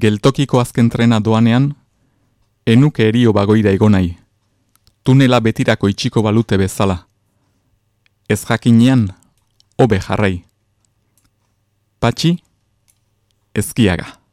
Geltokiko azken trena doanean, enuke erio bagoira egonai, tunela betirako itxiko balute bezala. Ez jakinean, hobe jarrai. Patxi, ezkiaga.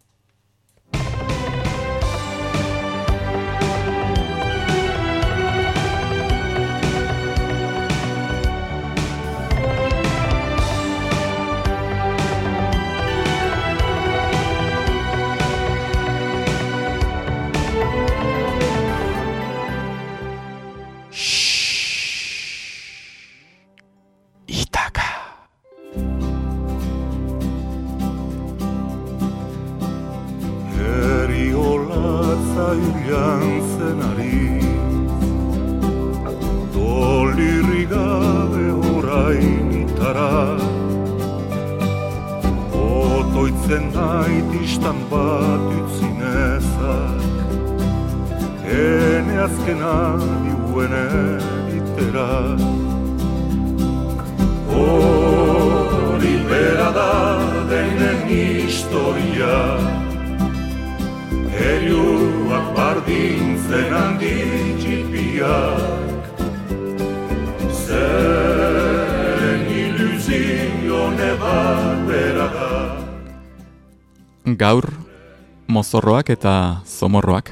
Mozorroak eta zomorroak.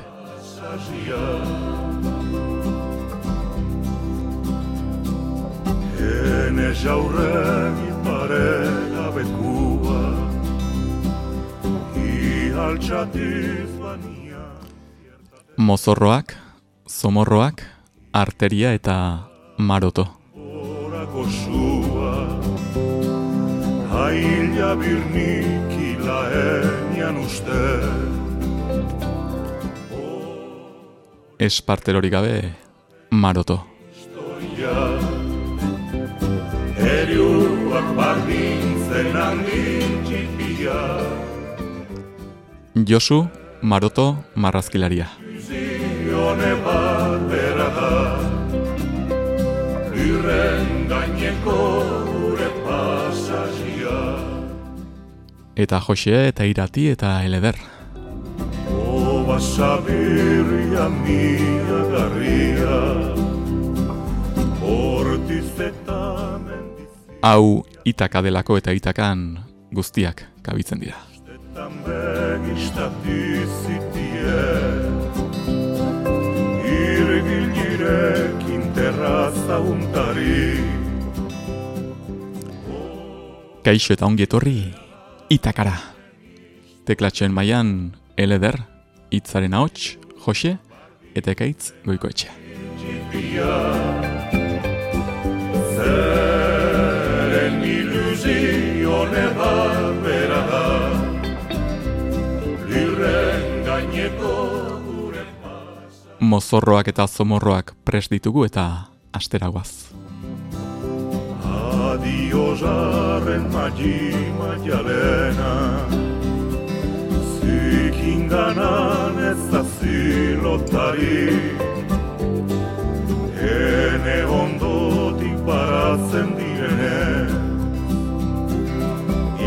Mozorroak, zomorroak, arteria eta maroto. Haila birniki laenian uste Esparterori gabe, maroto. Eriuak bardintzen handitxipia Josu, maroto, marrazkilaria. Zione bat bera da gaineko eta Jose eta Irati eta Eleder. O basabirria mia garria Hau itaka delako eta itakan guztiak kabitzen dira. Kaixo eta ongi etorri itakara. Teklatxoen maian eleder, itzaren ahots, jose, eta ekaitz goiko etxe. Zeren iluzio neba bera da, lirren gaineko. Mozorroak eta zomorroak pres ditugu eta asteragoaz. Adio jarren magi magialena Zikin ganan ez da zilotari Hene ondotik baratzen direne.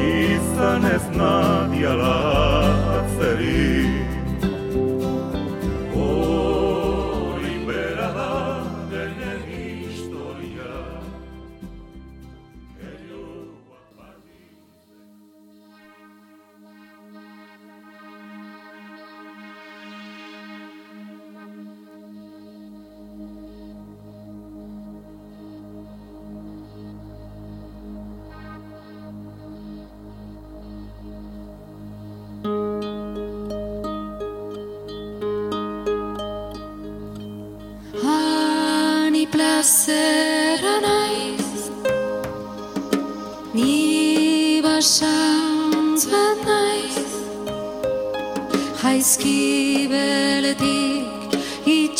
Izan ez nadiala atzeri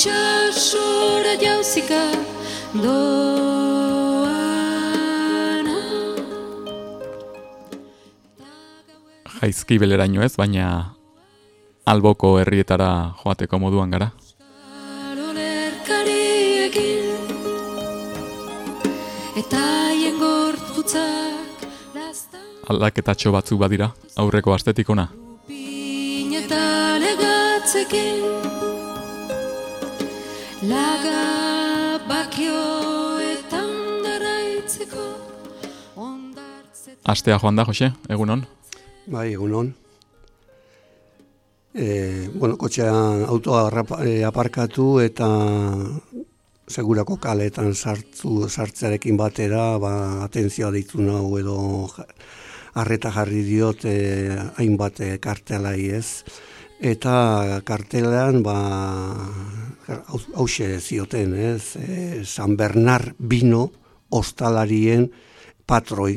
itxasura jauzika doana Jaizki beleraino ez, baina alboko herrietara joateko moduan gara. Aldaketatxo batzuk badira, aurreko astetik ona. eta legatzekin Laga bakioetan daraitzeko ondartzetan Astea joan da, Jose, egunon? Bai, egunon. E, bueno, kotxean autoa e, aparkatu eta segurako kaletan sartzu, sartzearekin batera, ba, atentzioa deitu nau edo ja- arreta jarri diot e, hainbat e, kartelai ez. Eta kartelean, ba, hause zioten, ez, e, San Bernard Bino ostalarien patroi.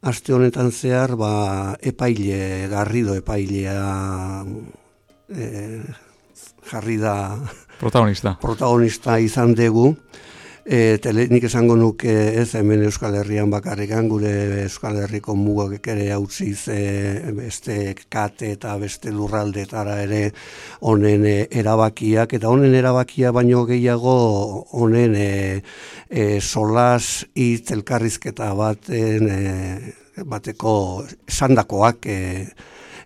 Aste honetan zehar, ba, epaile, garrido epailea e, jarri da Protagonista. protagonista izan dugu, e, tele, nik esango nuke ez hemen Euskal Herrian bakarrikan, gure Euskal Herriko mugak ere utziz e, beste kate eta beste lurraldetara ere honen e, erabakiak, eta honen erabakia baino gehiago honen e, e, solas hitz elkarrizketa baten e, bateko esandakoak e,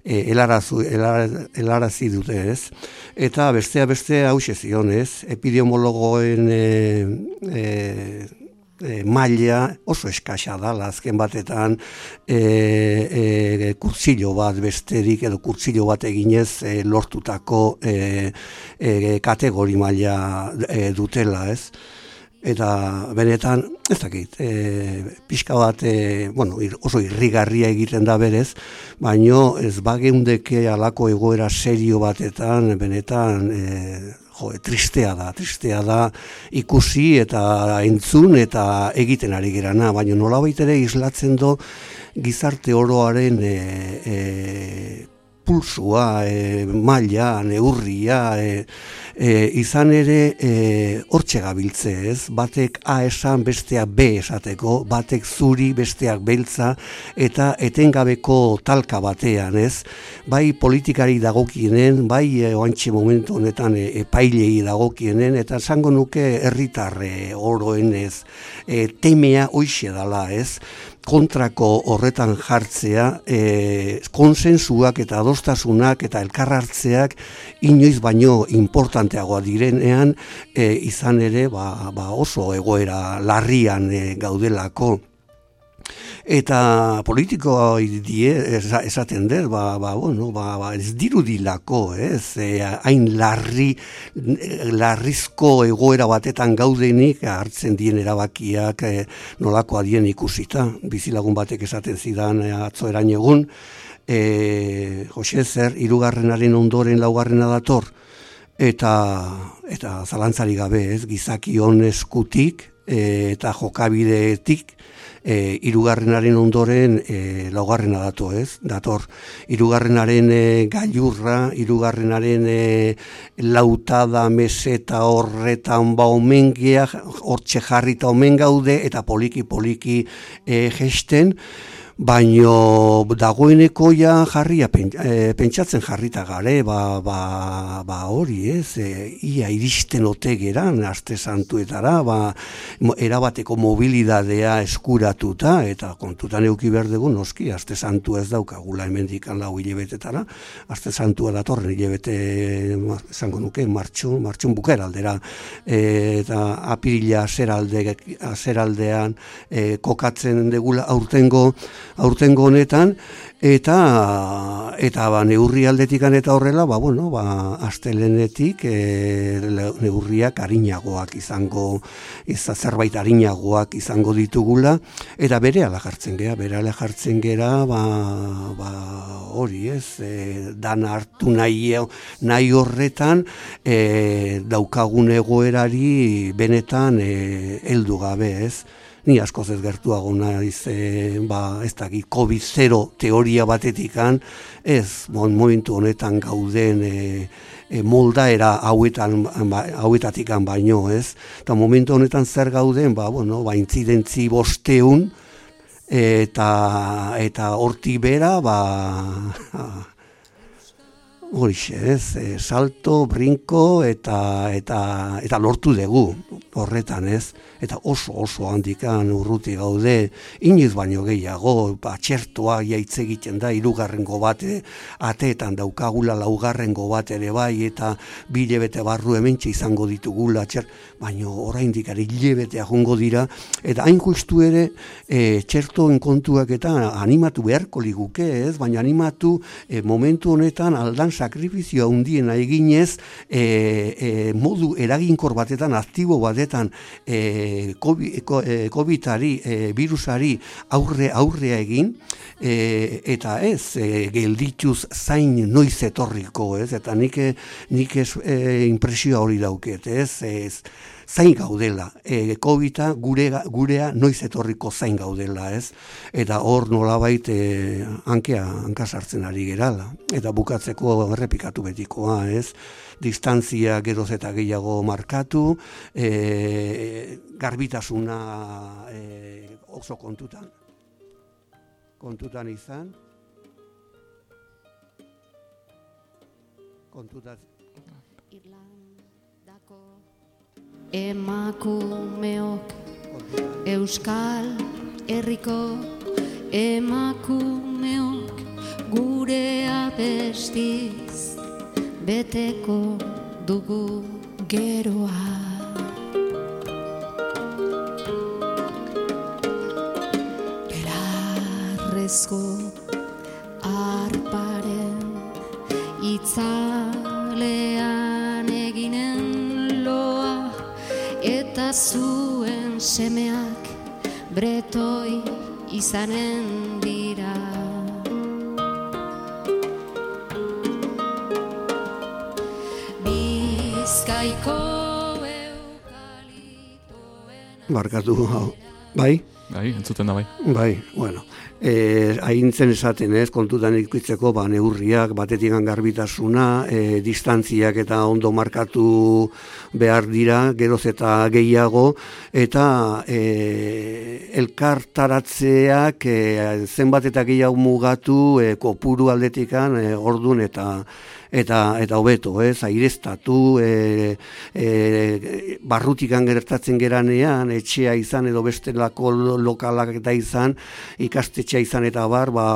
e, helarazu, helara- helarazi dute ez. Eta bestea beste hause zion ez, epidemiologoen e, e, e, maila oso eskasa da, azken batetan e, e, kurtzilo bat besterik edo kurtzilo bat eginez e, lortutako e, e, kategori maila e, dutela ez. Eta benetan, ez dakit, e, pixka bat, e, bueno, ir, oso irrigarria egiten da berez, baino ez bageundeke alako egoera serio batetan, benetan, e, jo, tristea da, tristea da ikusi eta entzun eta egiten ari gerana, baina nolabait ere islatzen do gizarte oroaren e, e, pulsua, e, maila, neurria, e, e, izan ere e, gabiltze ez, batek A esan besteak B esateko, batek zuri besteak beltza, eta etengabeko talka batean ez, bai politikari dagokienen, bai e, oantxe momentu honetan e, epailei dagokienen, eta esango nuke herritarre oroen ez, e, temea hoixe dala ez, kontrako horretan jartzea, e, konsensuak eta adostasunak eta elkarrartzeak inoiz baino importanteagoa direnean e, izan ere ba, ba oso egoera larrian e, gaudelako. Eta politikoa die esa- esaten dut, ba, ba, bueno, ba, ba, ez dirudilako, ez, e, hain larri, larrizko egoera batetan gaudenik hartzen dien erabakiak e, nolako adien ikusita. Bizilagun batek esaten zidan e, atzo egun, e, Jose zer, irugarrenaren ondoren laugarrena dator, eta eta zalantzari gabe, ez, gizakion eskutik e, eta jokabideetik e, irugarrenaren ondoren e, laugarrena dato, ez? Dator irugarrenaren e, gailurra, irugarrenaren e, lautada meseta horretan ba omengea, hortxe jarrita omen gaude eta poliki poliki e, gesten, baino dagoeneko ja jarria pen, e, pentsatzen jarrita gare, ba, ba, ba hori ez, e, ia iristen ote geran aste santuetara, ba, erabateko mobilidadea eskuratuta, eta kontutan euki behar dugu noski, aste santu ez daukagula hemendikan lau hilebetetara, aste santua datorren hilebete, esango nuke, martxun, martxun bukera aldera, e, eta apirila azeralde, azeraldean e, kokatzen degula aurtengo aurtengo honetan eta eta ba neurri aldetikan eta horrela ba bueno ba astelenetik e, neurriak arinagoak izango ez zerbait arinagoak izango ditugula eta berehala jartzen gera berehala jartzen gera ba, ba hori ez e, dan hartu nahi nahi horretan e, daukagun egoerari benetan e, heldu gabe ez ni askoz ez gertuago naiz e, ba, ez dakit COVID-0 teoria batetikan, ez mon, momentu honetan gauden e, e, moldaera hauetan, ba, hauetatikan baino, ez? Eta momentu honetan zer gauden, ba, bueno, ba, intzidentzi bosteun, eta eta hortik bera ba horixe, ez, e, salto, brinko eta, eta, eta lortu dugu horretan, ez, eta oso oso handikan urruti gaude, iniz baino gehiago, ba, txertoa jaitze egiten da, irugarrengo bat, e, ateetan daukagula laugarrengo bat ere bai, eta bile bete barru hementxe izango ditugula, txer, baino oraindik ari lebetea jongo dira, eta hain justu ere, e, txertoen kontuak eta animatu beharko liguke, ez, baina animatu e, momentu honetan aldan sakrifizioa hundiena eginez e, e, modu eraginkor batetan, aktibo batetan e, COVID-ari, e, virusari aurre aurrea egin, e, eta ez, e, geldituz zain noiz etorriko, ez, eta nik, nik ez, e, impresioa hori dauket, ez, ez, zain gaudela. E, covid gure, gurea noiz etorriko zain gaudela, ez? Eta hor nolabait e, hankea hankasartzen ari gerala. Eta bukatzeko errepikatu betikoa, ez? Distantzia geroz eta gehiago markatu, e, garbitasuna e, oso kontutan. Kontutan izan. Kontutan emakumeok Euskal Herriko emakumeok gure abestiz beteko dugu geroa. Belarrezko arparen itzalean zuen semeak bretoi izanen dira. Bizkaiko eukalitoen... Barkatu, hau. Bai? Bai, entzuten da bai. Bai, bueno. Eh, haintzen esaten ez, kontutan ikutzeko, ba, neurriak, batetik garbitasuna, e, distantziak eta ondo markatu behar dira, geroz eta gehiago, eta e, elkartaratzeak e, zenbat eta gehiago mugatu e, kopuru aldetikan, e, ordun eta eta eta hobeto, ez, aireztatu, e, e, barrutikan gertatzen geranean, etxea izan edo bestelako lokalak eta izan, ikastetxea izan eta bar, ba,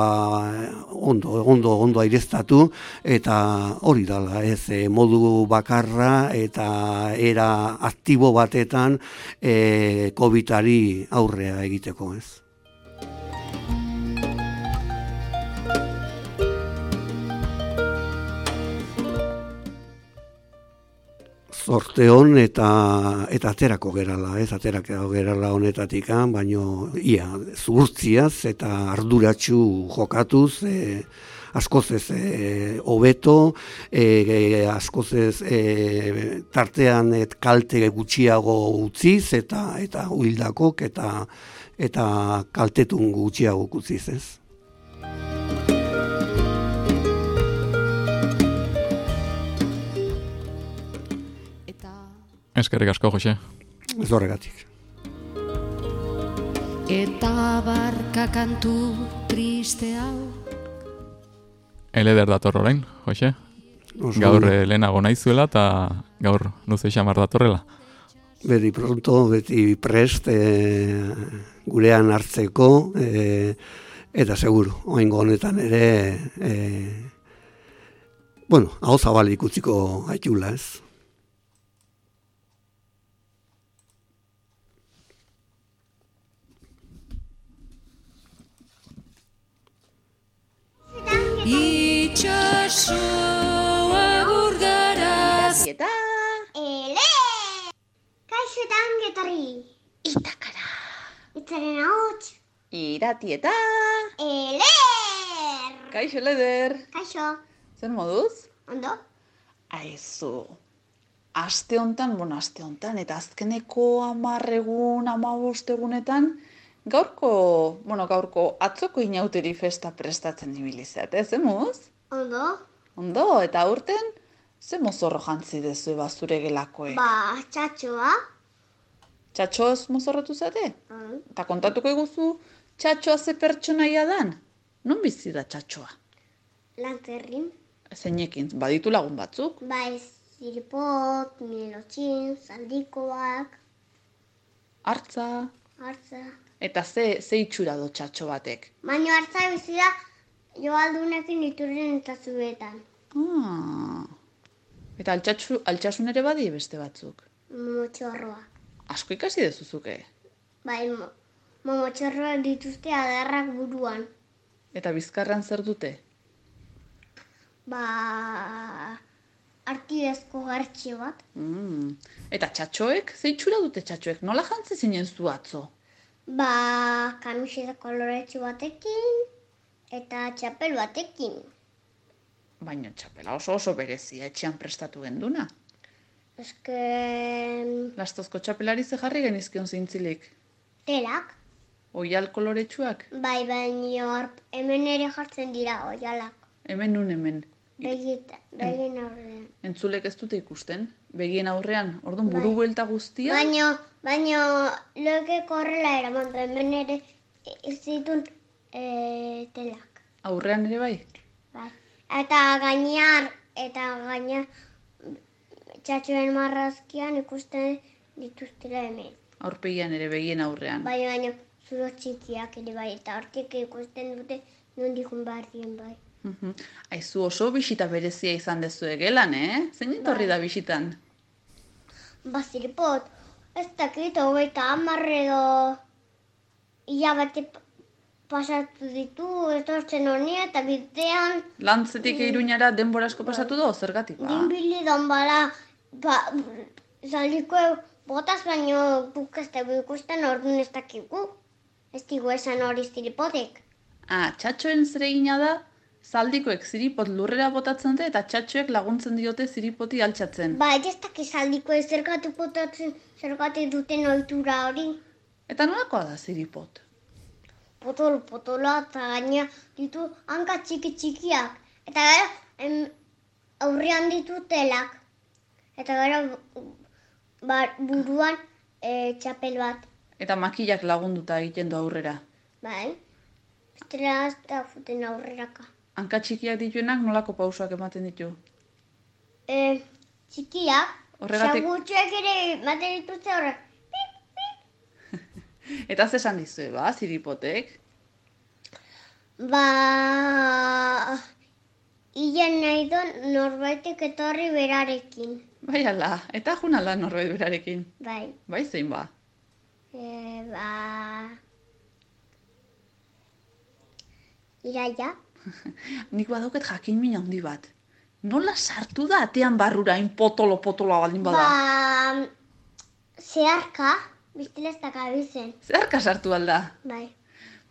ondo, ondo, ondo aireztatu, eta hori dala, ez, e, modu bakarra eta era aktibo batetan e, COVID-ari aurrea egiteko, ez. Zorte hon eta eta aterako gerala, ez aterako gerala honetatik, baino ia zurtziaz eta arduratsu jokatuz, e, askoz ez e, hobeto, e, e, askoz ez e, tartean et kalte gutxiago utziz eta eta huildakok eta eta kaltetun gutxiago utziz, ez. Eskerrik asko, Jose. Ez horregatik. Eta barka kantu triste hau. Eleder dator orain, Jose. Gaur eh, lehenago naizuela eta gaur nuze xamar datorrela. Beti pronto, beti prest, e, gurean hartzeko, e, eta seguru, oingo honetan ere, e, bueno, hau zabalik utziko haitula ez. Itxasua urgaraz Eta Ele! Kaixo eta ongetorri! itakara. Itzaren hauts! Irati eta Eler! kaixo leder. Kaixo! Zer moduz? Ondo? Aizu. Aste hontan, bueno, aste hontan, eta azkeneko amarregun, amabostegunetan, gaurko, bueno, gaurko atzoko inauteri festa prestatzen ibilizat, ez, emuz? Ondo? Ondo, eta aurten, ze mozorro jantzi dezu eba zure gelakoek? Ba, txatxoa. Txatxoz mozorrotu zate? Mm. Eta kontatuko eguzu, txatxoa ze pertsonaia dan? Non bizi da txatxoa? Lantzerrin. Zeinekin, baditu lagun batzuk? Bai, ziripot, mielotxin, zaldikoak, Hartza, hartza. Eta ze, ze itxura do txatxo batek? Baina hartza bizi da joaldunekin iturren eta zuetan. Ah. Eta altxatxu, altxasun ere badi beste batzuk. Momotxorroa. Asko ikasi dezuzuke. Bai, mo, momotxorroak dituzte adarrak buruan. Eta bizkarran zer dute? Ba, artidezko gartxe bat. Mm. Eta txatxoek? Ze itxura dute txatxoek? Nola jantzi zinen zu atzo? Ba, kamiseta koloretsu batekin eta txapel batekin. Baina txapela oso oso berezia etxean prestatu genduna. Eske Lastozko txapelari ze jarri genizkion zintzilik. telak, Oial koloretsuak? bai baino hor hemen ere jartzen dira oialak. Hemen nun hemen. Begita, begin aurrean. Entzulek ez dute ikusten? Begien aurrean, orduan Bai. buru buelta guztia? Baino, baino, loke korrela eraman hemen ere ez ditun e, telak. Aurrean ere bai? Bai. Eta gainean, eta gainean txatxoen marrazkian ikusten dituztela hemen. Aurpegian ere begien aurrean. Bai, baina zulo txikiak ere bai, eta hortik ikusten dute nondik joan behar bai. Mhm. Aizu oso bisita berezia izan dezu gelan, eh? Zein etorri da bisitan? Baziripot, ez dakit hogeita hamar edo hilabete pa- pasatu ditu etortzen honi eta bidean Lantzetik iruñara denbora asko pasatu da, zergatik ba? dinbili donbala ba, zaldiko botaz baino guk ez dugu ikusten orduan ez dakigu. Ez digu esan hori ziripotek. Ah, txatxoen zeregina da, zaldikoek ziripot lurrera botatzen dute eta txatxoek laguntzen diote ziripoti altxatzen. Ba, ez dakit zaldiko ez zergatik botatzen zergatik duten ohitura hori. Eta nolakoa da ziripot? potolo potola eta gaina ditu hanka txiki txikiak. Eta gero em, aurrean ditu telak. Eta gero ba, buruan e, txapel bat. Eta makillak lagunduta egiten du aurrera. Bai? Bestela ez da futen aurreraka. Hanka txikiak dituenak nolako pausoak ematen ditu. E, txikiak, Horregatik- xagutxoek ere ematen dituzte horrek. Eta ze esan dizue, ba, ziripotek? Ba, hilen nahi du norbaitek etorri berarekin. Bai ala, eta junala norbait berarekin. Bai. Bai zein ba. E, ba... Iraia? Nik badauket jakin min handi bat. Nola sartu da atean barrura hain potolo-potoloa baldin bada? Ba... Zeharka, biztela ez dakabizen. Zerka sartu alda? Bai.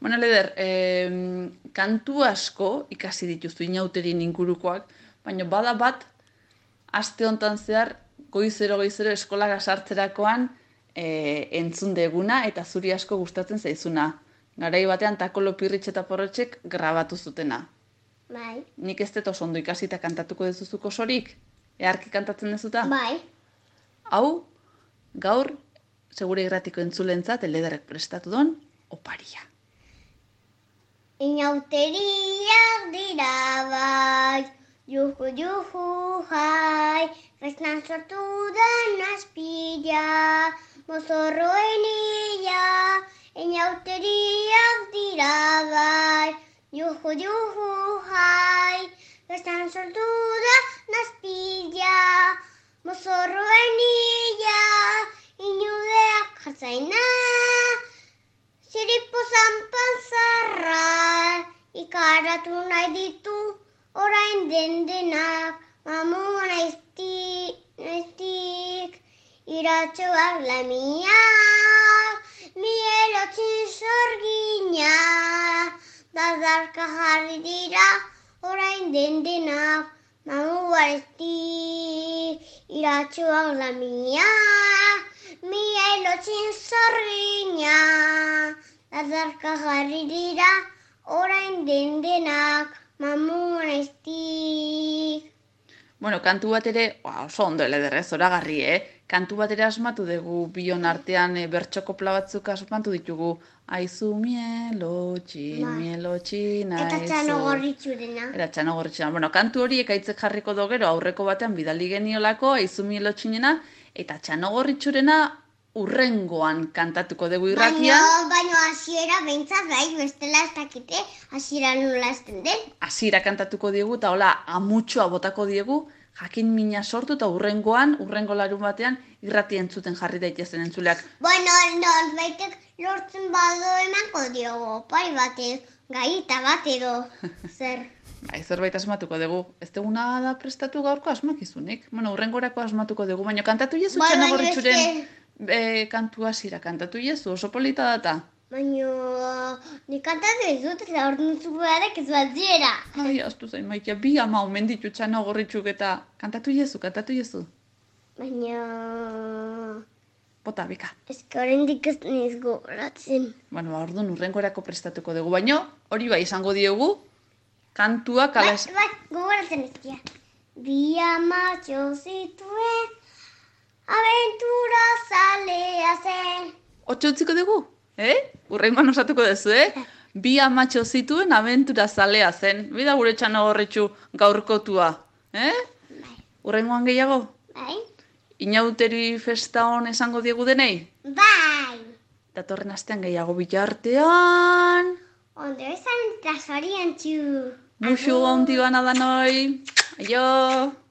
Bueno, Leder, em, kantu asko ikasi dituzu inauterien ingurukoak, baina bada bat, aste hontan zehar, goizero goizero eskolara sartzerakoan e, entzun deguna eta zuri asko gustatzen zaizuna. Garai batean takolo pirritx eta porrotxek grabatu zutena. Bai. Nik ez dut oso ondo ikasita kantatuko dezuzuko sorik? Earki kantatzen dezuta? Bai. Hau, gaur, segure irratiko entzulentzat, elederrek prestatu don, oparia. Inauteriak dira bai, juhu juhu jai, festan sortu den azpila, mozorroen ila. Inauteriak dira bai, juhu juhu jai, festan sortu den azpila, mozorroen ila. Inudeak jartzaina, Ziripo zanpan zarra, ikaratu nahi ditu, orain den denak, mamu naizti, naiztik, iratxoak lamiak, mielotzin sorgina, dadarka jarri dira, orain den denak, mamu naiztik, iratxoak lamiak, mielotzin sorgina, dadarka jarri dira, orain den denak, mamu naiztik. Bueno, kantu bat ere, ba, oso ondo elederrez, zoragarri, eh? Kantu bat ere asmatu dugu bion artean e, bertxokopla batzuk asmatu ditugu. Aizu mielotxin, Bai. mielotxin, aizu. Eta txano gorritxurena. Era txano gorritxena. Bueno, kantu hori ekaitzek jarriko do gero aurreko batean bidali geniolako, aizu mielotxinena, eta txano gorritxurena urrengoan kantatuko dugu Baina, irratian. baina hasiera behintzat bai, bestela ez dakite hasiera nola den. hasiera kantatuko diegu eta hola amutxoa botako diegu, jakin mina sortu eta urrengoan, urrengo larun batean, irrati entzuten jarri daitezen entzuleak. Bueno, norbaitek lortzen bado emango diogo, pai bate, gaita bat edo, zer. Bai, zerbait asmatuko dugu. Ez duguna da prestatu gaurko asmakizunik. Bueno, urrengorako asmatuko dugu, baina kantatu jezu Bai, txana gorritxuren e, kantu hasiera kantatu jezu, oso polita data. Baina, nik kantatu ez dut, eta hor nutzuko garek ez bat ziera. Ai, astu zain maitea, bi ama omen ditu txana gorritxuk eta kantatu jezu, kantatu jezu. Baina, Bota, bika. eske oraindik ez niz gogoratzen. Bueno, ba, orduan urrengorako prestatuko dugu, baino hori bai izango diogu, kantuak ala Bai, bai, gogoratzen ez. Bi amatxo zituen, aventura zalea zen. Otxo utziko dugu, eh? Urrengoan osatuko duzu, eh? Bi amatxo zituen abentura zalea zen. Bida gure txano horretxu gaurkotua, eh? Urrengoan gehiago? Bai? Inauteri festa hon esango diegu denei? Bai! Datorren astean gehiago bitartean. Ondo esan eta zorian txu. Muxu da noi. Aio!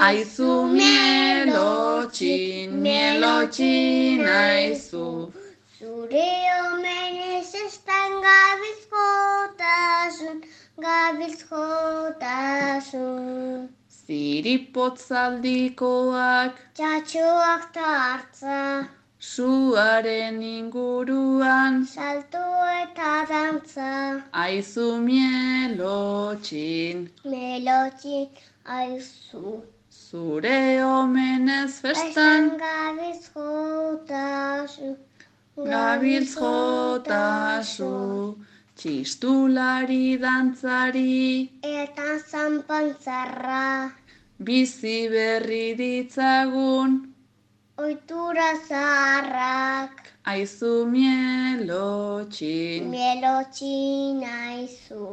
Aizu mielotxin, mielotxin aizu. Zure omenez estan gabiz jotasun, gabiz jotasun. Ziripotzaldikoak Txatxoak tartza, suaren inguruan. salto eta dantza. Aizu mielotxin, Melotxin aizu. Zure omenez festan. Estan gabiz jotasun, Gabiltz jotasu, txistulari dantzari, Eta zanpantzarra, bizi berri ditzagun, oitura zaharrak, aizu mielotxin. mielotxin aizu.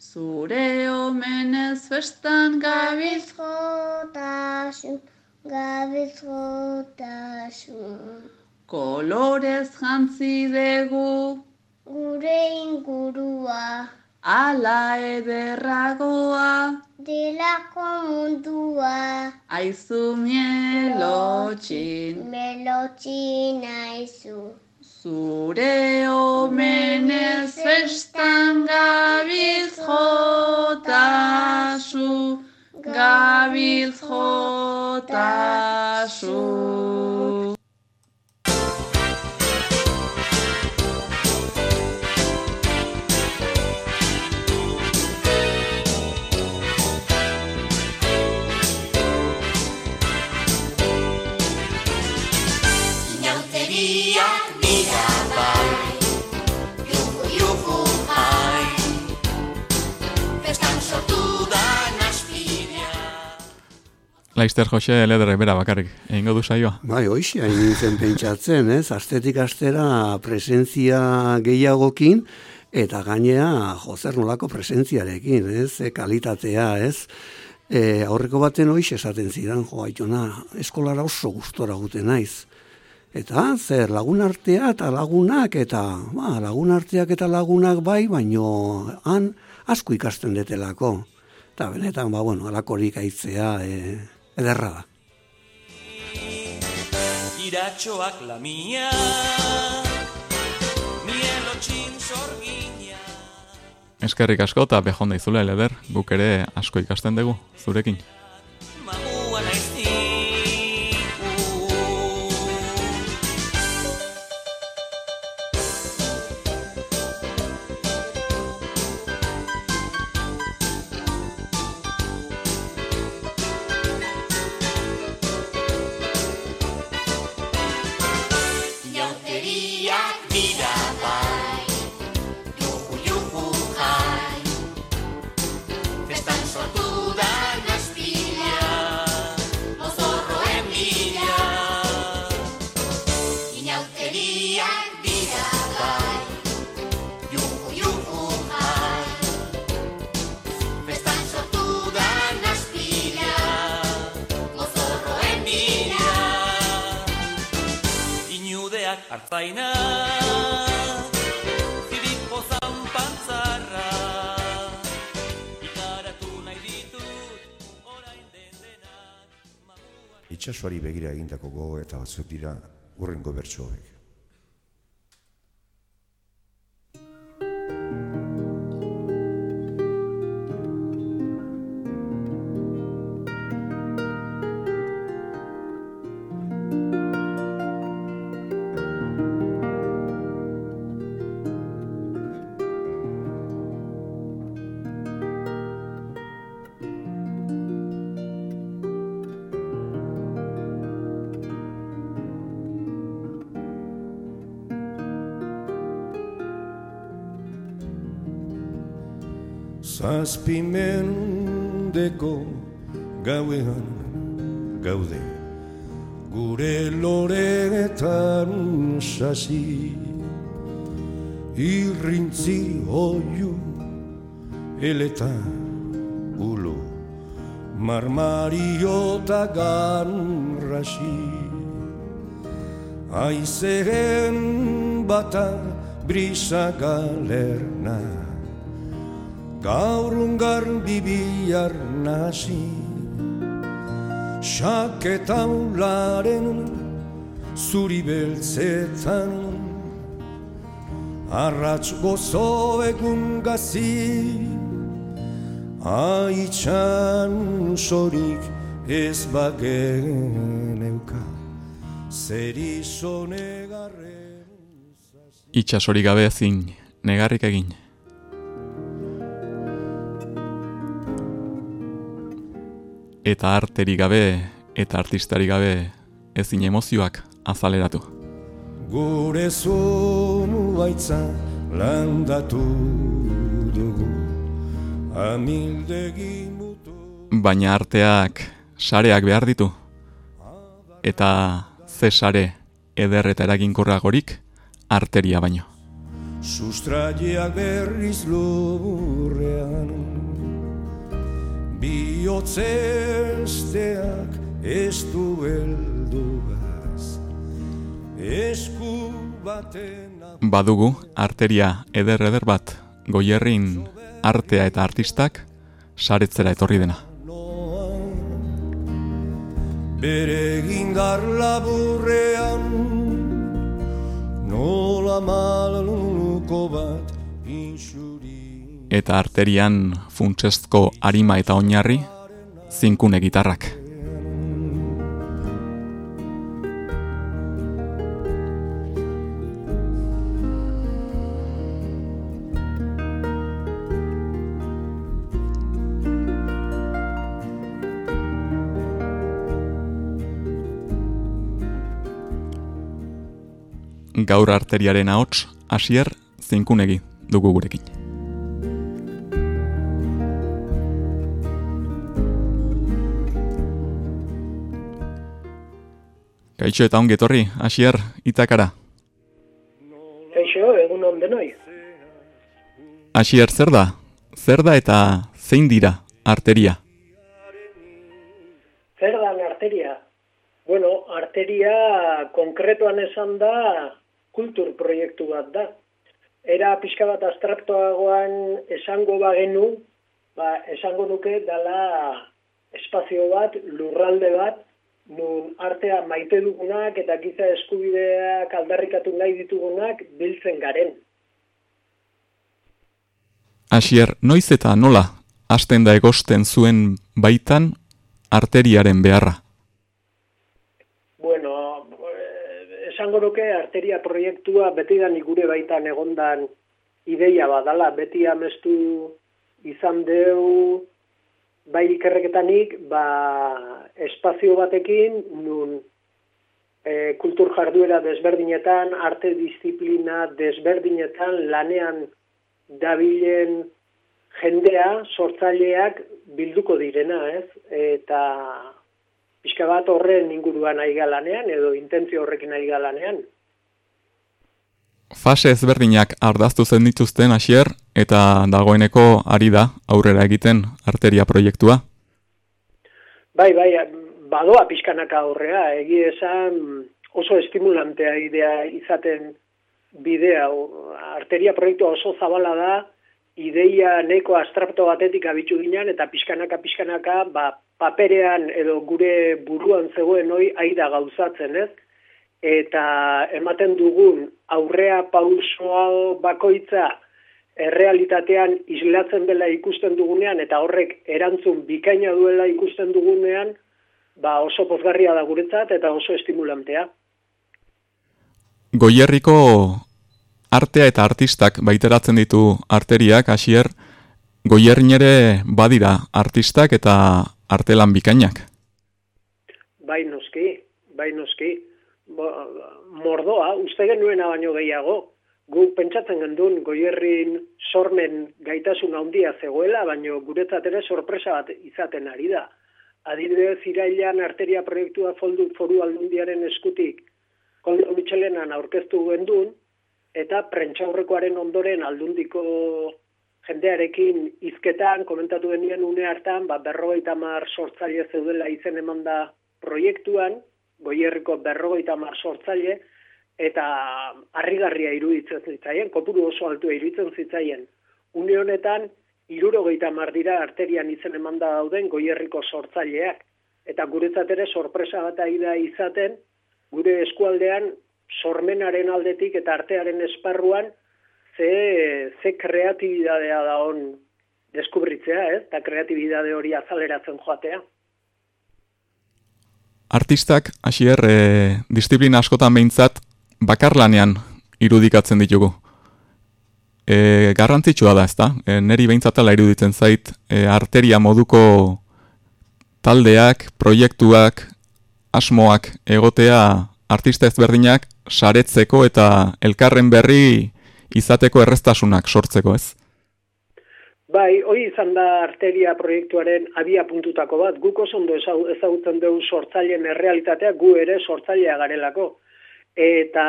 Zure omenez festan gabiltz jotasun, gabiz jotasun. kolorez jantzi dugu, Gure ingurua, ala ederragoa, delako mundua, aizu mielotxin. melotxin aizu. Zure omenez festan gabiltz jotasu, gabiltz jotasu. Laister Jose Lederre bera bakarrik, egingo du saioa. Bai, hoxe, hain nintzen pentsatzen, ez? Astetik astera presentzia gehiagokin, eta gainea jozer nolako presentziarekin, ez? E, kalitatea, ez? E, aurreko baten hoxe esaten zidan, jo, aitona, eskolara oso gustora gute naiz. Eta zer, lagun artea eta lagunak, eta ba, lagun arteak eta lagunak bai, baino han asko ikasten detelako. Eta benetan, ba, bueno, alakorik aitzea e, ederra da. Iratxoak lamia Mielotxin zorgina Eskerrik asko eta behonda izula Leder, guk ere asko ikasten dugu, zurekin. Mamua Hartzaina Ziriko zanpantzarra Ikaratu nahi ditut Orain den denak Itxasuari begira egindako gogo eta batzuk dira urrengo bertsoek. Zazpimendeko gauean gaude. Gure loretan sasi Irrintzi oiu eleta ulo Marmario eta ganrasi Aizeen bata brisa galerna Gaur ungar bibihar nasi Saketa ularen zuri beltzetan. Arratz gozo egun gazi Aitxan sorik ez bagen euka. Zeri zonegarren Itxasori gabe ezin, negarrik egin. Eta arteri gabe, eta artistari gabe, ezin emozioak azaleratu. Gure zumu baitza landatu dugu Amildegi mutu Baina arteak sareak behar ditu. Eta ze sare eder eta eraginkorragorik arteria baino. Sustraiak berriz lurrean Bihotzesteak ez du heldugaz Esku baten Badugu arteria eder eder bat goierrin artea eta artistak saretzera etorri dena. Bere gindar laburrean Nola malaluko bat Eta arterian funtsezko arima eta oinarri zinkune gitarrak. Gaur arteriaren ahots hasier zinkunegi dugu gurekin. Kaixo eta ongi etorri, hasier itakara. Eixo, egun on denoi. Hasier zer da? Zer da eta zein dira arteria? Zer dan arteria? Bueno, arteria konkretuan esan da kultur proiektu bat da. Era pixka bat abstraktoagoan esango bagenu, ba, esango nuke dala espazio bat, lurralde bat, nun artea maite dugunak eta giza eskubideak aldarrikatu nahi ditugunak biltzen garen. Hasier, noiz eta nola hasten da egosten zuen baitan arteriaren beharra? Bueno, esango nuke arteria proiektua betidanik gure baitan egondan ideia badala, beti amestu izan deu bai ikerreketanik, ba, espazio batekin nun e, kultur jarduera desberdinetan, arte disiplina desberdinetan lanean dabilen jendea, sortzaileak bilduko direna, ez? Eta pixka bat horren inguruan nahi lanean, edo intentzio horrekin nahi lanean. Fase ezberdinak ardaztu zen dituzten hasier eta dagoeneko ari da aurrera egiten arteria proiektua. Bai, bai, badoa pixkanaka aurrea, egi esan oso estimulantea idea izaten bidea. Arteria proiektua oso zabala da, ideia neko astrapto batetik abitu ginen, eta pixkanaka, pixkanaka, ba, paperean edo gure buruan zegoen hoi aida gauzatzen, ez? Eta ematen dugun aurrea pausoa bakoitza errealitatean islatzen dela ikusten dugunean, eta horrek erantzun bikaina duela ikusten dugunean, ba oso pozgarria da guretzat eta oso estimulantea. Goierriko artea eta artistak baiteratzen ditu arteriak, hasier, goierrin ere badira artistak eta artelan bikainak. Bai noski, bai noski. Bo, mordoa, uste genuena baino gehiago. Gu pentsatzen gendun goierrin sormen gaitasun handia zegoela, baino guretzat ere sorpresa bat izaten ari da. Adibidez, irailan arteria proiektua foldu foru aldundiaren eskutik Koldo Michelenan aurkeztu gendun, eta prentxaurrekoaren ondoren aldundiko jendearekin izketan, komentatu denien une hartan, ba, berrogeita mar sortzaile zeudela izen eman da proiektuan, goierriko berrogeita mar sortzaile, eta harrigarria iruditzen zitzaien, kopuru oso altua iruditzen zitzaien. Une honetan, irurogeita mar dira arterian izen eman da dauden goierriko sortzaileak. Eta guretzat ere sorpresa bat da izaten, gure eskualdean sormenaren aldetik eta artearen esparruan ze, ze kreatibidadea da on deskubritzea, ez? Eta kreatibidade hori azaleratzen joatea. Artistak, hasier, e, disiplina askotan behintzat, bakarlanean irudikatzen ditugu. E, garrantzitsua da, ezta? E, neri behintzatala iruditzen zait, e, arteria moduko taldeak, proiektuak, asmoak egotea artista ezberdinak saretzeko eta elkarren berri izateko erreztasunak sortzeko, ez? Bai, hori izan da arteria proiektuaren abia puntutako bat. Guk oso ondo ezagutzen dugu sortzaileen errealitatea, gu ere sortzailea garelako. Eta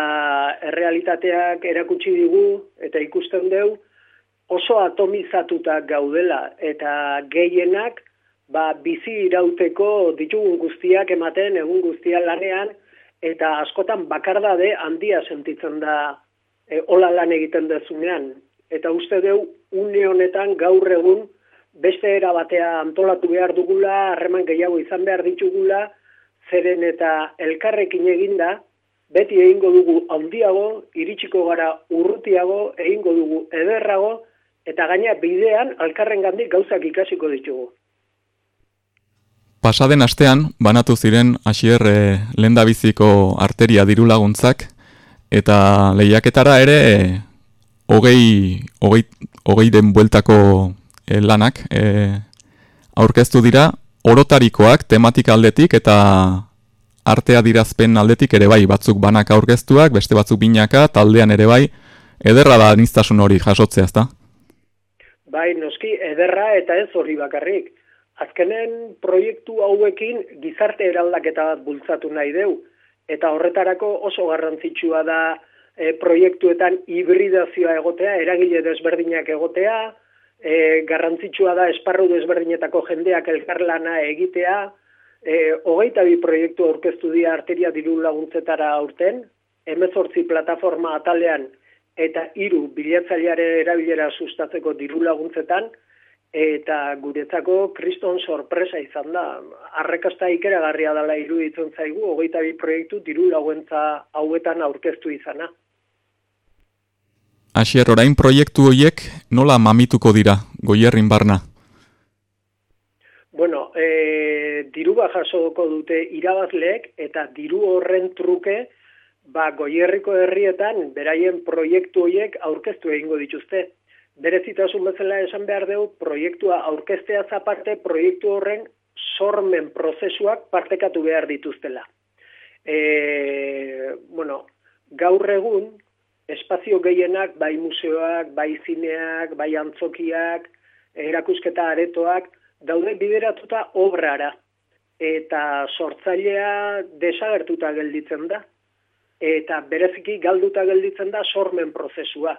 errealitateak erakutsi digu eta ikusten dugu oso atomizatuta gaudela. Eta gehienak ba, bizi irauteko ditugun guztiak ematen, egun guztia lanean, eta askotan bakardade handia sentitzen da e, hola lan egiten dezunean. Eta uste deu, une honetan gaur egun beste era batea antolatu behar dugula, harreman gehiago izan behar ditugula, zeren eta elkarrekin eginda, beti egingo dugu handiago, iritsiko gara urrutiago, egingo dugu ederrago, eta gaina bidean alkarren gandik gauzak ikasiko ditugu. Pasaden astean, banatu ziren hasier e, lendabiziko arteria diru laguntzak, eta lehiaketara ere hogei, hogei, hogei den bueltako e, lanak e, aurkeztu dira, orotarikoak tematik aldetik eta artea dirazpen aldetik ere bai, batzuk banak aurkeztuak, beste batzuk binaka, taldean ere bai, ederra da niztasun hori jasotzea, ezta? Bai, noski, ederra eta ez hori bakarrik. Azkenen proiektu hauekin gizarte eraldaketa bat bultzatu nahi deu, eta horretarako oso garrantzitsua da e, proiektuetan hibridazioa egotea, eragile desberdinak egotea, e, garrantzitsua da esparru desberdinetako jendeak elkarlana egitea, e, hogeita bi proiektu aurkeztu dira arteria diru laguntzetara aurten, emezortzi plataforma atalean eta hiru bilatzaileare erabilera sustatzeko diru laguntzetan, eta guretzako kriston sorpresa izan da. Arrekasta ikeragarria dela iruditzen zaigu, hogeita bi proiektu diru laguntza hauetan aurkeztu izana. Asier, orain proiektu horiek nola mamituko dira, goierrin barna? Bueno, e, diru jasoko dute irabazleek eta diru horren truke ba, goierriko herrietan beraien proiektu horiek aurkeztu egingo dituzte. Berezitasun bezala esan behar dugu, proiektua aurkeztea zaparte, proiektu horren sormen prozesuak partekatu behar dituztela. e, bueno, gaur egun, espazio gehienak, bai museoak, bai zineak, bai antzokiak, erakusketa aretoak, daude bideratuta obrara. Eta sortzailea desagertuta gelditzen da. Eta bereziki galduta gelditzen da sormen prozesua.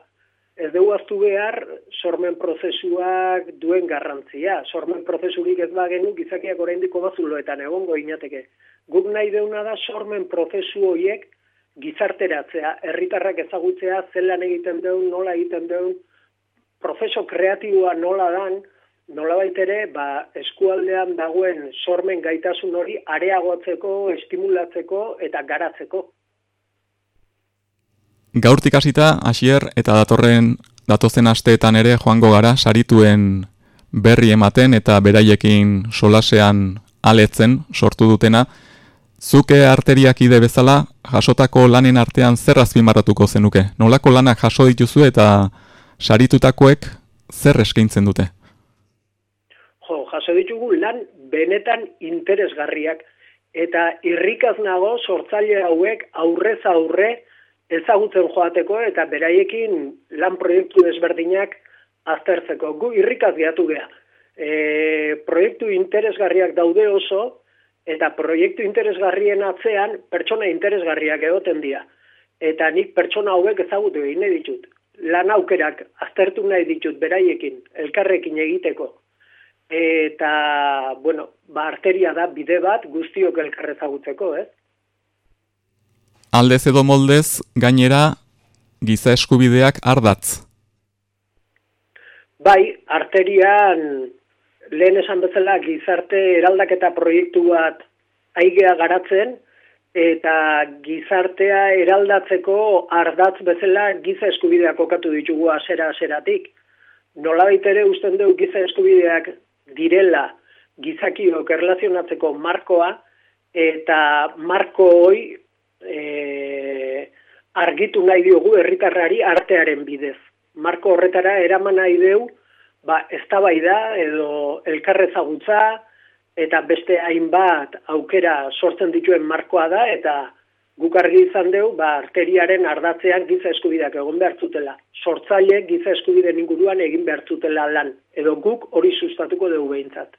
Ez dugu aztu behar sormen prozesuak duen garrantzia. Sormen prozesurik ez bagenu gizakiak oraindik bazuloetan egongo inateke. Guk nahi deuna da sormen prozesu horiek gizarteratzea, herritarrak ezagutzea, zelan egiten deun, nola egiten deun, prozeso kreatiboa nola dan, nola baitere, ba, eskualdean dagoen sormen gaitasun hori areagotzeko, estimulatzeko eta garatzeko. Gaurtik hasita hasier eta datorren datozen asteetan ere joango gara sarituen berri ematen eta beraiekin solasean aletzen sortu dutena. Zuke arteriak ide bezala jasotako lanen artean zer azpimarratuko zenuke? Nolako lanak jaso dituzu eta saritutakoek zer eskaintzen dute? Jaso ditugu lan benetan interesgarriak eta irrikaz nago sortzaile hauek aurrez aurre ezagutzen joateko eta beraiekin lan proiektu desberdinak aztertzeko. Gu irrikaz gehatu geha. E, proiektu interesgarriak daude oso, eta proiektu interesgarrien atzean pertsona interesgarriak egoten dira. Eta nik pertsona hauek ezagutu egin ditut. Lan aukerak aztertu nahi ditut beraiekin, elkarrekin egiteko. Eta, bueno, ba, arteria da bide bat guztiok elkar ezagutzeko, ez? Aldez edo moldez, gainera, giza eskubideak ardatz. Bai, arterian lehen esan bezala gizarte eraldaketa proiektu bat aigea garatzen eta gizartea eraldatzeko ardatz bezala giza eskubideak kokatu ditugu asera aseratik. Nolabait ere usten dugu giza eskubideak direla gizakiok erlazionatzeko markoa eta marko hoi e, argitu nahi diogu herritarrari artearen bidez. Marko horretara eraman nahi dugu ba, eztabaida edo elkarrezagutza eta beste hainbat aukera sortzen dituen markoa da eta guk argi izan dugu ba, arteriaren ardatzean giza eskubideak egon behar zutela. Sortzaile giza eskubideen inguruan egin behar zutela lan edo guk hori sustatuko dugu behintzat.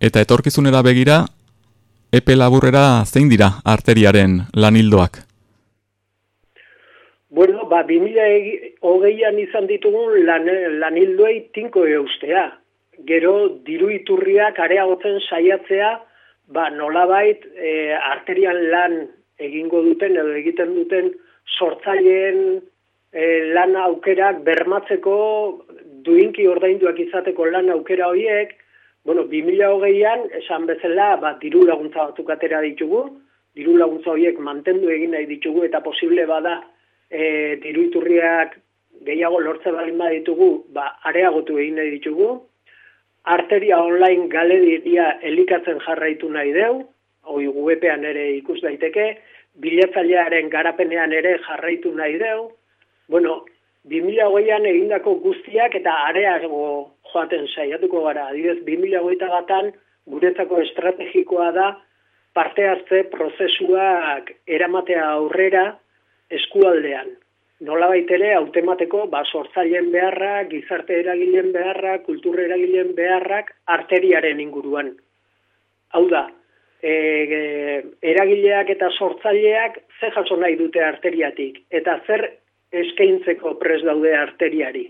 Eta etorkizunera begira, epe laburrera zein dira arteriaren lanildoak? Bueno, ba, 2008an izan ditugun lan, lanildoei tinko eustea. Gero diru iturriak areagotzen saiatzea, ba, nolabait e, arterian lan egingo duten edo egiten duten sortzaileen e, lan aukerak bermatzeko duinki ordainduak izateko lan aukera horiek, bueno, 2008an esan bezala ba, diru laguntza batzuk atera ditugu, diru laguntza horiek mantendu egin nahi ditugu eta posible bada e, diru iturriak gehiago lortze balin baditugu, ba, areagotu egin nahi ditugu, arteria online galeria elikatzen jarraitu nahi deu, hoi gubepean ere ikus daiteke, bilatzailearen garapenean ere jarraitu nahi deu, bueno, 2008an egindako guztiak eta areago joaten saiatuko gara. Adibidez, 2008 batan guretzako estrategikoa da parte hartze prozesuak eramatea aurrera eskualdean. Nola baitere, autemateko, ba, sortzaileen beharrak, gizarte eragileen beharrak, kultura eragileen beharrak, arteriaren inguruan. Hau da, e, e, eragileak eta sortzaileak ze jaso nahi dute arteriatik, eta zer eskaintzeko pres daude arteriari.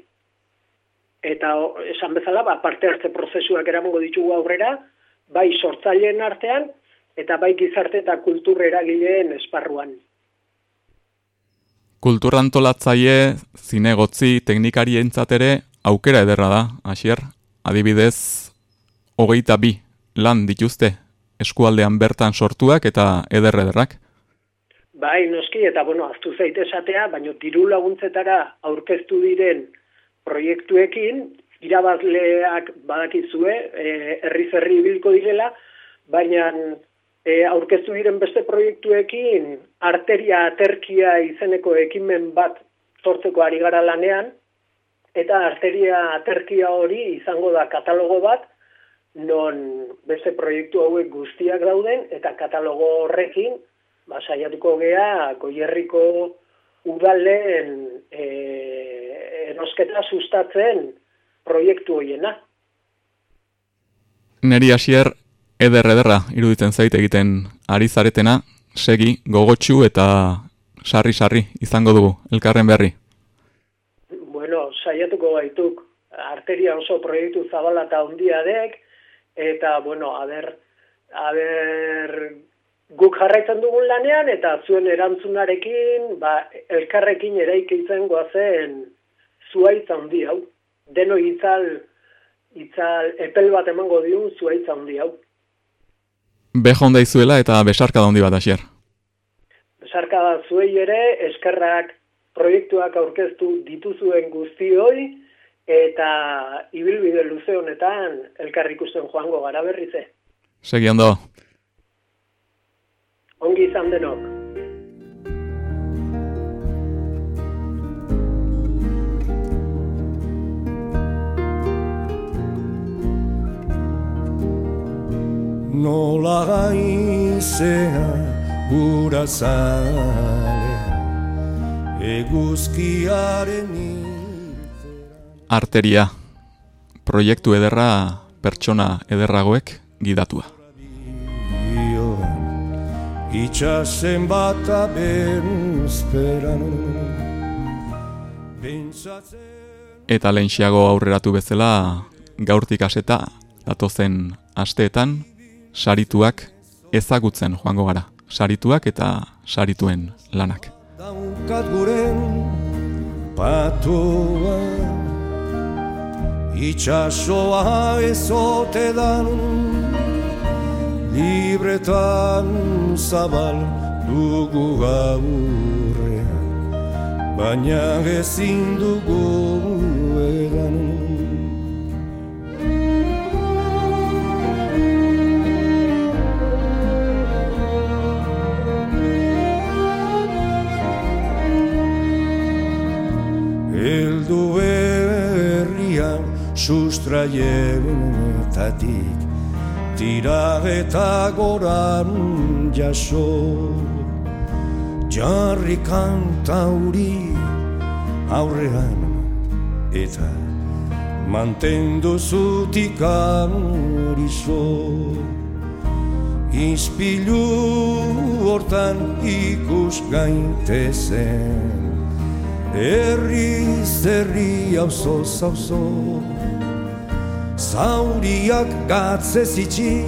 Eta o, esan bezala, ba, parte hartze prozesuak eramango ditugu aurrera, bai sortzaileen artean, eta bai gizarte eta kultura eragileen esparruan. Kulturantolatzaile, zinegotzi, teknikari ere aukera ederra da, hasier. Adibidez, hogeita bi lan dituzte eskualdean bertan sortuak eta ederrederrak. Bai, noski, eta bueno, aztu zaite esatea, baina diru laguntzetara aurkeztu diren proiektuekin, irabazleak badakizue, e, herri zerri bilko direla, baina e, aurkeztu diren beste proiektuekin arteria aterkia izeneko ekimen bat sortzeko ari gara lanean, eta arteria aterkia hori izango da katalogo bat, non beste proiektu hauek guztiak dauden, eta katalogo horrekin, ba, saiatuko gea, goierriko udalen e, erosketa sustatzen proiektu hoiena. Neri hasier eder ederra iruditzen zait egiten ari zaretena, segi, gogotsu eta sarri-sarri izango dugu, elkarren berri. Bueno, saiatuko gaituk, arteria oso proiektu zabala eta handia dek, eta, bueno, aber, aber, guk jarraitzen dugun lanean, eta zuen erantzunarekin, ba, elkarrekin eraikitzen goazen zuaitz handi hau. Deno itzal, itzal, epel bat emango diun zuaitz handi hau. Bejo onda izuela eta besarka handi bat hasier. Besarka bat zuei ere, eskerrak proiektuak aurkeztu dituzuen guztioi, eta ibilbide luze honetan elkar ikusten joango gara berrize. Segi ondo. Ongi izan denok. Nola gaizea gura zale Eguzkiaren Arteria. Proiektu ederra pertsona ederragoek gidatua. Itxasen bata benzperan Bentsatzen Eta lehenxiago aurreratu bezala, gaurtik aseta, datozen asteetan, sarituak ezagutzen joango gara. Sarituak eta sarituen lanak. daukat guren patua Itxasoa ezote dan Libretan zabal dugu gaurrean Baina ezin dugu edan Eldu berrian sustraietatik Tira eta goran jaso. Jarri kantauri aurrean Eta mantendu zutikan horizo Izpilu hortan ikus gaitezen Herri auzo auzo Zauriak gatze zitsi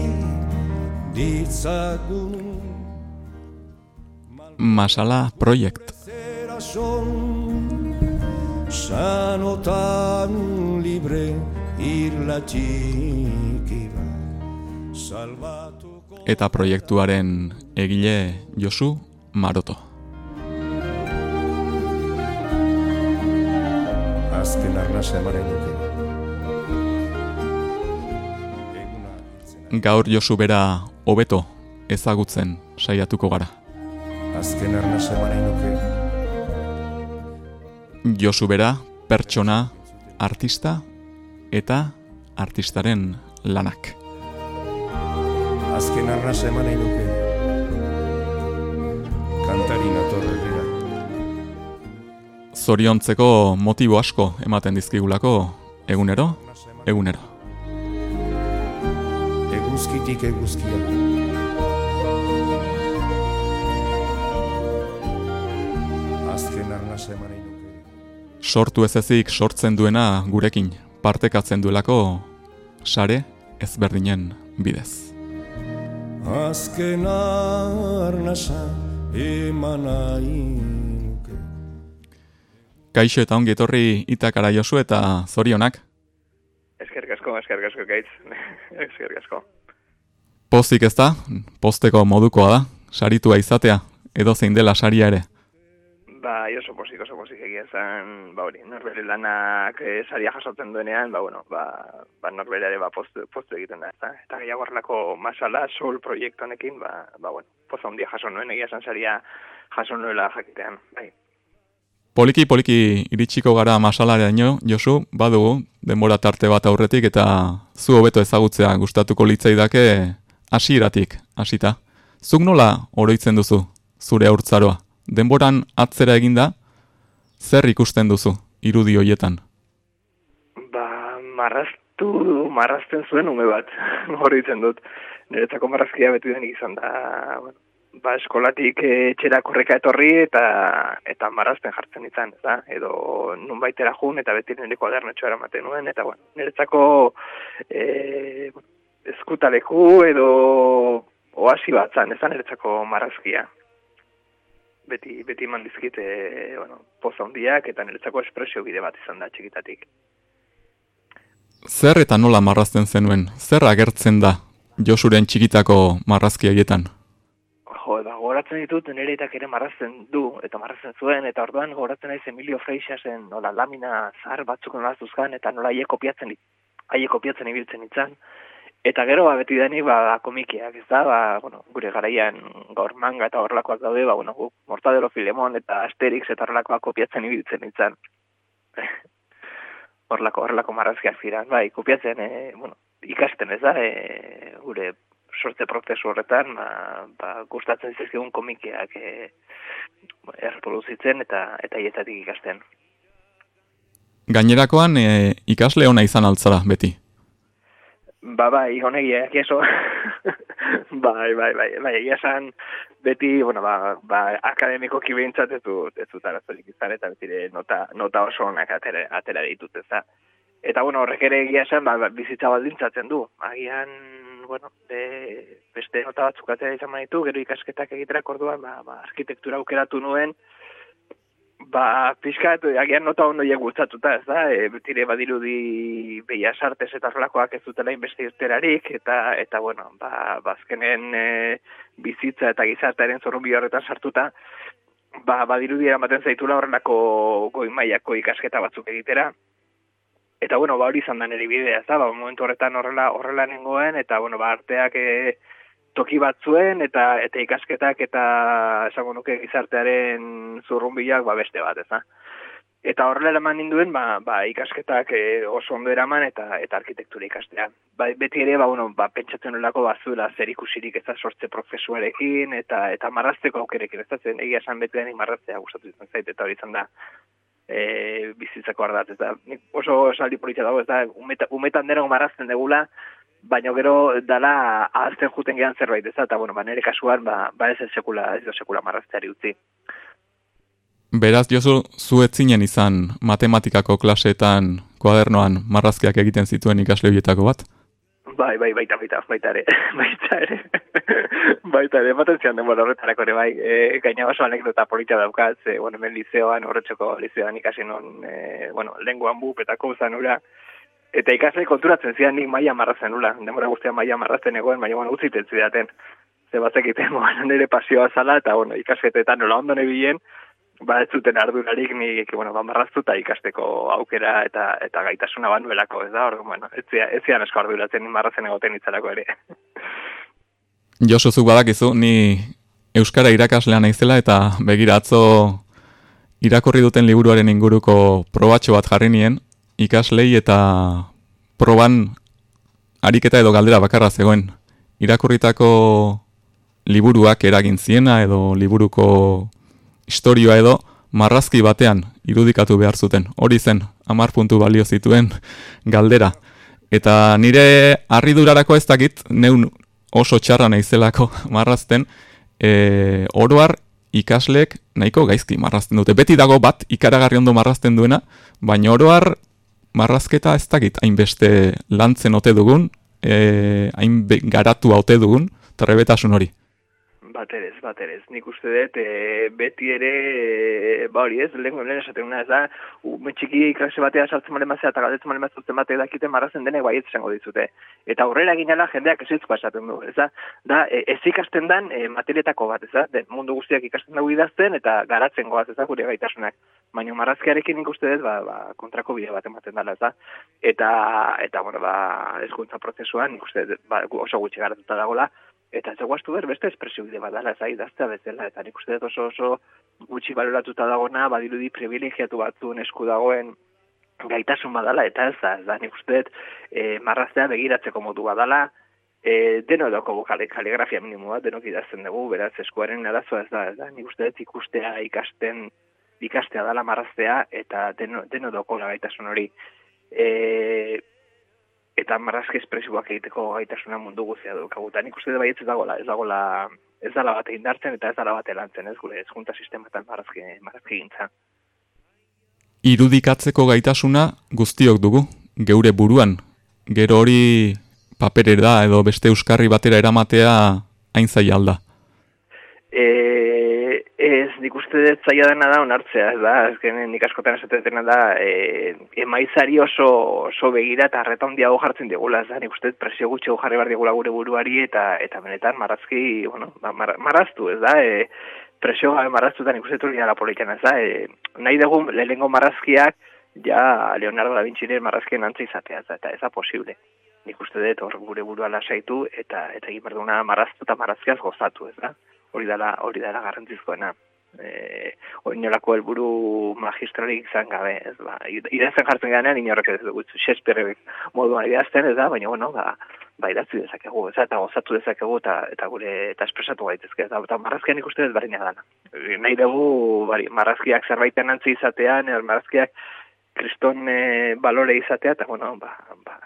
ditzagun Masala Project. Sanotan libre irla txiki bat Salbatuko Eta proiektuaren egile Josu Maroto. Azken arnasa nuke Eguna hiltzen Gaur Josu bera hobeto ezagutzen saiatuko gara. azken arnasa emanen nuke Josu bera pertsona, artista eta artistaren lanak. azken arnasa emanen nuke Zoriontzeko motibo asko ematen dizkigulako. Egunero, egunero. Eguzkitik eguzkia. Azken arnasa emanen nuke Sortu ez ezik sortzen duena gurekin partekatzen duelako sare ezberdinen bidez. Azken arnasa eman nahi nuke Kaixo eta ongi etorri itakara Josu eta zorionak. Eskerrik asko, eskerrik asko, gaitz. eskerrik asko. Pozik ez da, posteko modukoa da, saritua izatea, edo zein dela saria ere. Ba, oso pozik, oso pozik egia zen, ba hori, norbere lanak eh, saria jasotzen duenean, ba, bueno, ba, ba norbere ere ba, postu, postu egiten da, ezta? Eta gehiago horrelako masala, sol proiektu honekin, ba, ba, bueno, poza handia jaso nuen, egia zen saria jaso nuela jakitean, bai. Poliki poliki iritsiko gara masalaraino, Josu, badugu, denbora tarte bat aurretik eta zu hobeto ezagutzea gustatuko litzaidake hasieratik hasita. Zuk nola oroitzen duzu zure haurtzaroa? Denboran atzera eginda, zer ikusten duzu irudi hoietan? Ba, marraztu, marrazten zuen ume bat, oroitzen dut. Niretzako marrazkia beti denik izan da, bueno, ba, eskolatik eh, etxera korreka etorri eta eta marrazten jartzen izan, ez da? Edo nun baitera jun eta beti nire kuadernetxo eramaten nuen, eta bueno, niretzako e, eskutaleku edo oasi bat zan, ez da niretzako marrazkia. Beti, beti eman dizkit, e, bueno, poza hundiak eta niretzako espresio bide bat izan da txikitatik. Zer eta nola marrazten zenuen? Zer agertzen da Josuren txikitako marrazki haietan? Jo, ba, goratzen ditut, nire itak ere marrazten du, eta marrazten zuen, eta orduan goratzen naiz Emilio Freixasen, nola, lamina zahar batzuk nola zuzkan, eta nola haie kopiatzen, haie kopiatzen ibiltzen itzan. Eta gero, ba, beti denik, ba, komikiak, ez da, ba, bueno, gure garaian gaur manga eta horrelakoak daude, ba, bueno, guk Mortadelo Filemon eta Asterix eta horrelakoak kopiatzen ibiltzen itzan. horrelako, horrelako marrazkiak ziren, bai, kopiatzen, e, bueno, ikasten ez da, e, gure sortze prozesu horretan, ba, ba, gustatzen zizkigun komikiak e, erreproduzitzen eta eta hietatik ikasten. Gainerakoan e, ikasle ona izan altzara, beti. Ba, bai, honegia, eso. bai, bai, bai, bai, egia esan, beti, bueno, ba, ba akademiko kibehintzat ez dut, ez dut arazorik izan, eta beti nota, nota oso onak atera, atera ditut, ez da. Eta, bueno, horrek ere egia esan, ba, bizitza baldintzatzen du. Agian, bueno, be, beste nota batzuk atera izan manitu, gero ikasketak egiterak orduan, ba, ba, arkitektura aukeratu nuen, Ba, pixkat, agian nota ondo ja gustatuta, ez da, e, betire badirudi beia sartez eta horrelakoak ez dutela inbeste irterarik, eta, eta bueno, ba, bazkenen e, bizitza eta gizartearen zorrun horretan sartuta, ba, badirudi eramaten zaitula horrelako goi mailako ikasketa batzuk egitera, Eta bueno, ba hori izan da nire bidea, ez da, ba, momentu horretan horrela, horrela nengoen, eta bueno, ba, arteak e, toki batzuen eta eta ikasketak eta esango nuke gizartearen zurrunbilak ba beste bat, ez Eta horrela eman ninduen, ba, ba ikasketak e, oso ondo eraman eta eta arkitektura ikastea. Ba, beti ere, ba, bueno, ba, pentsatzen nolako bazuela zer ikusirik ez sortze profesuarekin eta eta marrazteko aukerekin, ez da zen egia esan beti denik marraztea gustatu izan zait, eta hori izan da e, bizitzako ardatz. Nik oso esaldi politia dago, ez da, umeta, umetan denok marrazten degula, baina gero dala ahazten juten gehan zerbait, ez da, eta bueno, ba, nire kasuan, ba, ba ez sekula, ez sekula marrazteari utzi. Beraz, Josu, zu etzinen izan matematikako klaseetan kuadernoan marrazkiak egiten zituen ikasle horietako bat? Bai, bai, baita, baita, baita ere, baita ere, baita ere, ematen zian denbora horretarako ere, bai, e, gaina oso anekdota politia daukat, e, bueno, hemen liceoan, horretxoko liceoan ikasi non, e, bueno, lenguan bu, petako uzan ura, eta ikasle konturatzen zian nik maia marrazen ula, denbora guztian maia marrazen egoen, baina, bueno, utziten zidaten, ze batzek iten, bueno, nire pasioa zala, eta, bueno, ikasketetan nola ondo nebilen, ba ez zuten ardurarik ni bueno ba marraztuta ikasteko aukera eta eta gaitasuna banuelako ez da? Orduan bueno ez zia ez zian arduratzen marrazen egoten itzalako ere. Josu zuk badakizu ni euskara irakaslea naizela eta begira atzo irakurri duten liburuaren inguruko probatxo bat jarri nien ikaslei eta proban ariketa edo galdera bakarra zegoen. Irakurritako liburuak eragin ziena edo liburuko historioa edo marrazki batean irudikatu behar zuten. Hori zen, amar puntu balio zituen galdera. Eta nire harridurarako ez dakit, neun oso txarra naizelako marrazten, e, oroar ikaslek nahiko gaizki marrazten dute. Beti dago bat ikaragarri ondo marrazten duena, baina oroar marrazketa ez dakit hainbeste lantzen ote dugun, e, hain garatu ote dugun, trebetasun hori. Baterez, baterez. Nik uste dut, e, beti ere, e, ba hori ez, lehen lehen esaten una ez da, ume txiki klase batea saltzen malen mazea eta galdetzen malen mazea zuten batea dakiten marrazen denek bai ez esango dizute. Eta aurrera ginala jendeak ezko esaten du, ez da, da e, ez ikasten dan e, materietako bat, ez da, Den, mundu guztiak ikasten dugu idazten eta garatzen goaz, ez da, gure gaitasunak. Baina marrazkiarekin nik uste dut, ba, ba, kontrako bide bat ematen dela, ez da. Eta, eta bueno, ba, eskuntza prozesuan, nik uste dut, ba, oso gutxi garatuta dagoela, eta ez guaztu ber, beste espresio bide bat dala, zai, daztea bezala, eta nik uste dut oso oso gutxi baloratuta dagona, badirudi privilegiatu batzuen esku dagoen gaitasun badala, eta ez da, ez da, nik uste dut, e, marraztea begiratzeko modu badala, e, deno edoko kali, kaligrafia minimo bat, denok idazten dugu, beraz, eskuaren arazoa ez da, ez da, nik uste dut ikustea ikasten, ikastea dala marraztea, eta deno, deno doko gaitasun hori. E, eta marrazki espresioak egiteko gaitasuna mundu guztia du. Kaguta, nik uste dut baietz ez dagoela, ez dagoela, ez dala bat indartzen eta ez dala bat elantzen, ez gure ezkunta sistematan marrazki, marrazki gintza. Irudikatzeko gaitasuna guztiok dugu, geure buruan. Gero hori paperera edo beste euskarri batera eramatea hain zaila alda. E, ez, nik uste dut zaila dena da onartzea, ez da, ezken nik askotan esatetena da, e, emaizari oso, oso begira eta arreta hondia jartzen digula, ez da, nik uste dut presio gutxi jarri behar digula gure buruari eta eta benetan marrazki, bueno, ba, mar, marraztu, ez da, e, presio gabe marraztu eta nik uste ez da, e, nahi dugu lehenengo marrazkiak, ja Leonardo da Vinciren marrazkien antza izatea, ez da, eta ez da posible. Nik uste dut hor gure burua lasaitu eta eta egin behar duguna marraztu eta marrazkiaz gozatu, ez da? Hori dela, hori dela garrantzizkoena. Eh, oinolako helburu magistralik izan gabe, ez ba. Idazten jartzen ganean inorrek ez dugu Shakespeare moduan idazten, ez da, baina bueno, ba ba idatzi dezakegu, ez da, eta gozatu dezakegu eta eta gure eta espresatu gaitezke, eta, eta marrazkian ikuste dut barina dana. E, nahi dugu bari, marrazkiak zerbaiten antzi izatean, er, marrazkiak kriston e, balore izatea, eta bueno, ba, ba,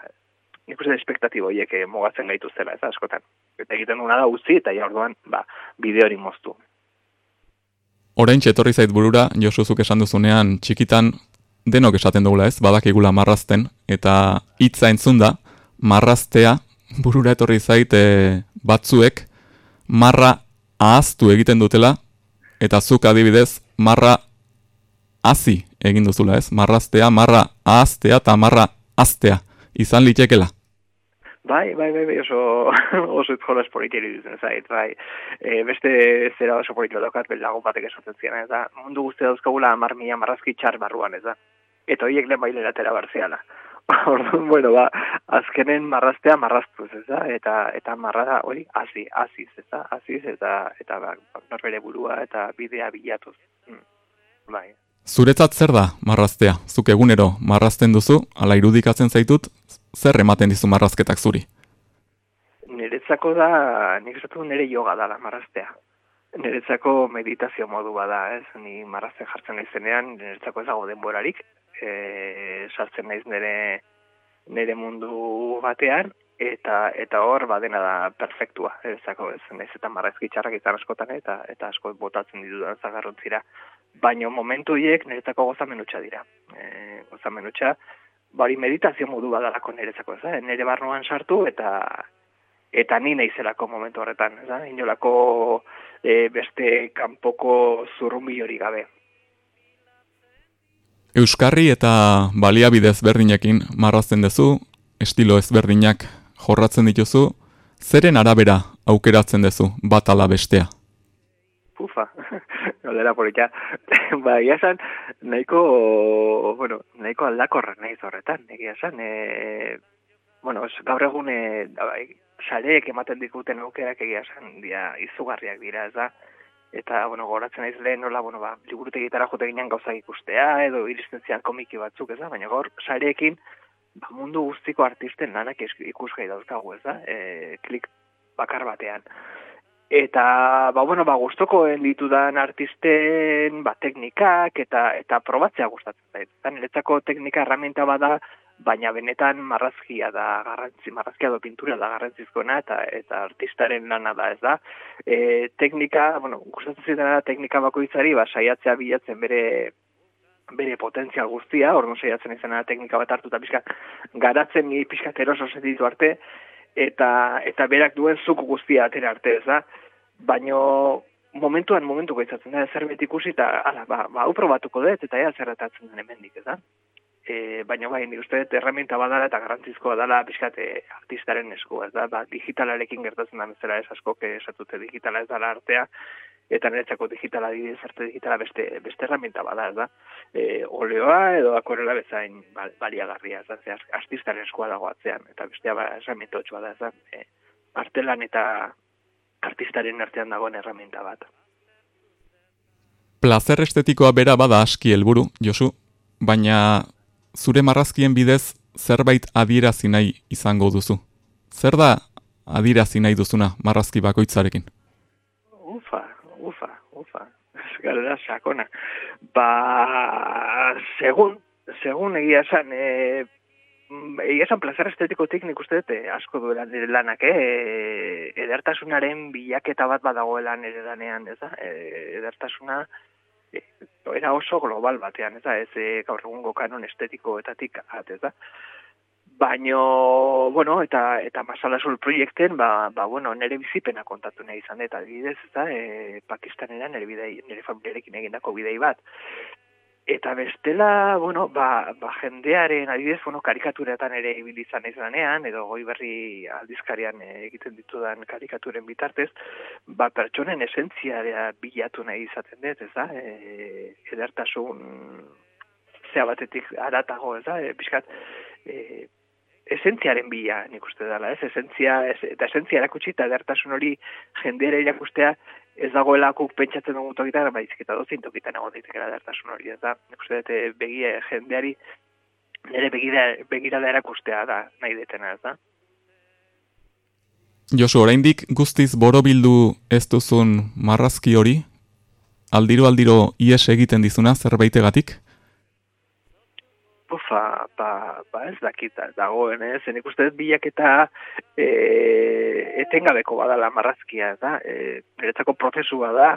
nik uste espektatibo horiek eh, mugatzen gaituztela, ez da, askotan. Eta egiten duguna da utzi, eta ja orduan, ba, bideo hori moztu. Orain etorri zait burura, Josuzuk esan duzunean, txikitan denok esaten dugula ez, badakigula marrazten, eta hitza entzun da, marraztea, burura etorri zait e, batzuek, marra ahaztu egiten dutela, eta zuk adibidez, marra hazi egin duzula ez, marraztea, marra ahaztea eta marra aztea, izan litekela. Bai, bai, bai, bai, oso, oso itzola esporiteri duzen zait, bai. E, beste zera oso politiko daukat, lagun batek esaten zian, ez da, mundu guzti dauzkagula amar mila marrazki txar barruan, ez da. Eta horiek lehen bailera tera barziala. Orduan, bueno, ba, azkenen marraztea marraztuz, ez da, eta, eta marrada hori, hazi, haziz, ez da, haziz, eta, eta, ba, norbere burua, eta bidea bilatuz. Mm. Bai. Zuretzat zer da marraztea? Zuk egunero marrazten duzu, ala irudikatzen zaitut, zer ematen dizu marrazketak zuri? Niretzako da, nik esatu nire yoga dala marraztea. Niretzako meditazio modu bada, ez? Ni marrazten jartzen naizenean, niretzako ez dago denborarik, e, sartzen naiz nire, nire mundu batean, eta eta hor badena da perfektua, ezako ez, naiz eta marrazki txarrak izan askotan eta eta asko botatzen ditudan zagarrontzira. Baina momentu hiek niretzako gozamenutxa dira. E, gozamenutxa, bari meditazio modu badalako niretzako, ez nire barruan sartu eta eta ni naizelako momentu horretan, ez da? Inolako e, beste kanpoko zurrumbi hori gabe. Euskarri eta baliabide ezberdinekin marrazten duzu, estilo ezberdinak jorratzen dituzu, zeren arabera aukeratzen duzu bat ala bestea? Pufa, galdera politia. ba, egia esan, nahiko, bueno, nahiko aldakorra nahi horretan, egia esan, e, bueno, es, gaur egun, e, bai, sareek ematen dikuten aukerak egia esan, dia, izugarriak dira, ez da, eta, bueno, goratzen naiz lehen, nola, bueno, ba, liburutegitara jote ginen gauzak ikustea, edo iristen zian komiki batzuk, ez da, baina gaur, sareekin, ba, mundu guztiko artisten lanak ikusgai dauzkagu, ez da, e, klik bakar batean. Eta, ba, bueno, ba, guztokoen ditudan artisten, ba, teknikak, eta eta probatzea gustatzen zait. Eta niretzako teknika herramienta bada, baina benetan marrazkia da garrantzi, marrazkia do pintura da garrantzizkoena, eta eta artistaren lana da, ez da. E, teknika, bueno, gustatzen zitena da, teknika bakoitzari, ba, saiatzea bilatzen bere bere potentzial guztia, orduan saiatzen izena teknika bat hartu eta pixka garatzen ni pixka eroso sentitu arte, eta eta berak duen zuku guztia atera arte, ez da? Baino momentuan momentu gaitzatzen da zerbait ikusi eta ala, ba, ba hau probatuko dut eta ea zerratatzen den hemendik, ez da? E, baina bai, nik uste dut erreminta badala eta garrantzizkoa dala pixkate artistaren esku, ez da? Ba, digitalarekin gertatzen da bezala ez asko, esatute digitala ez dala artea, eta niretzako digitala didez arte digitala beste, beste herramienta bada, ez da? E, oleoa edo akorela bezain bal, baliagarria, ez da? Artistaren eskua dago atzean, eta bestea ba, herramienta hotxua da, ez da? E, artelan eta artistaren artean dagoen herramienta bat. Plazer estetikoa bera bada aski helburu, Josu, baina zure marrazkien bidez zerbait adierazi nahi izango duzu. Zer da adierazi nahi duzuna marrazki bakoitzarekin? Ufa, galdera sakona. Ba, segun, segun egia esan, e, egia esan plazer estetikotik nik uste dut eh, asko duela nire lanak, eh? edertasunaren bilaketa bat badagoela nire lanean, ez da? E, edertasuna e, era oso global batean, ez da? Ez e, gaur egungo kanon estetikoetatik at, ez da? Baino, bueno, eta eta Masalasol proiekten, ba, ba, bueno, nire bizipena kontatu nahi izan, eta adibidez, ez da, e, Pakistanera nire, bidei, nire familiarekin egindako bidei bat. Eta bestela, bueno, ba, ba jendearen adibidez, bueno, karikaturetan ere ibili izan izanean, edo goi berri aldizkarian eh, egiten ditudan karikaturen bitartez, ba pertsonen esentzia bilatu nahi izaten dut, ez da? E, edertasun zea batetik aratago, ez da? E, pixkat, e, esentziaren bila, nik uste dela, ez? Esentzia, ez, eta esentzia erakutsi eta edertasun hori jendera irakustea ez dagoela guk pentsatzen dugu tokitan, baizik eta dozin tokitan egon daitekela edertasun hori, ez da? Nik uste dut, eh, begia jendeari nire begira, begirada erakustea da nahi detena, ez da? Josu, oraindik guztiz borobildu ez duzun marrazki hori, aldiro aldiro ies egiten dizuna zerbaitegatik? Ufa, ba, ba ez dakita dagoen, ez? Nik uste dut bilaketa e, etengabeko badala marrazkia, da? E, niretzako prozesu bada,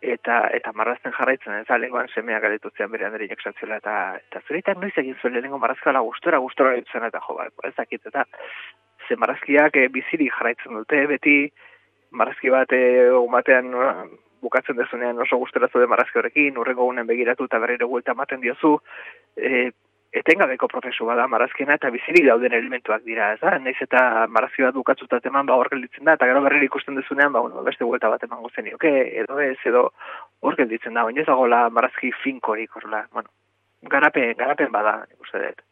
eta eta marrazten jarraitzen, ez da? Lengoan semea galetu zean bere handeri jaksantziola, eta, eta zureitan noiz egin zuen lehenengo marrazkala gustora, gustora egin eta jo, ba, ez dakit, eta ze marrazkiak e, biziri jarraitzen dute, beti marrazki bat e, batean bukatzen dezunean oso gustora zuen marrazki horrekin, urrengo gunen begiratu eta berriro guelta ematen diozu, e, etengabeko prozesu bada marazkena eta bizirik dauden elementuak dira, ez da? Naiz eta marazki bat bukatzuta eman ba hor gelditzen da eta gero berriro ikusten dezunean ba bueno, beste vuelta bat emango zenioke edo ez edo hor gelditzen da, baina ez dagoela marazki finkorik horrela. Bueno, garapen, garapen bada, ikuste dut.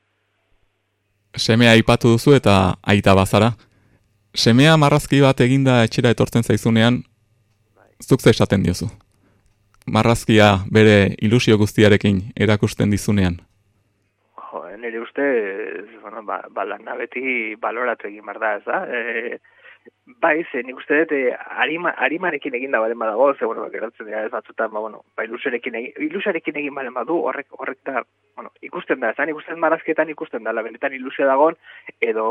Semea aipatu duzu eta aita bazara. Semea marrazki bat eginda etxera etortzen zaizunean, zuk ze esaten diozu. Marrazkia bere ilusio guztiarekin erakusten dizunean nire uste, bueno, ba, ba lana beti baloratu egin bar da, ez da? E, bai, ze nik uste dut, e, arima, arimarekin egin da balen badago, ze, bueno, geratzen dira ez batzutan, ba, bueno, ba, ilusarekin egin, ilusarekin egin balen badu, horrek, horrek da, bueno, ikusten da, zan ikusten marazketan ikusten da, benetan ilusia dagon, edo,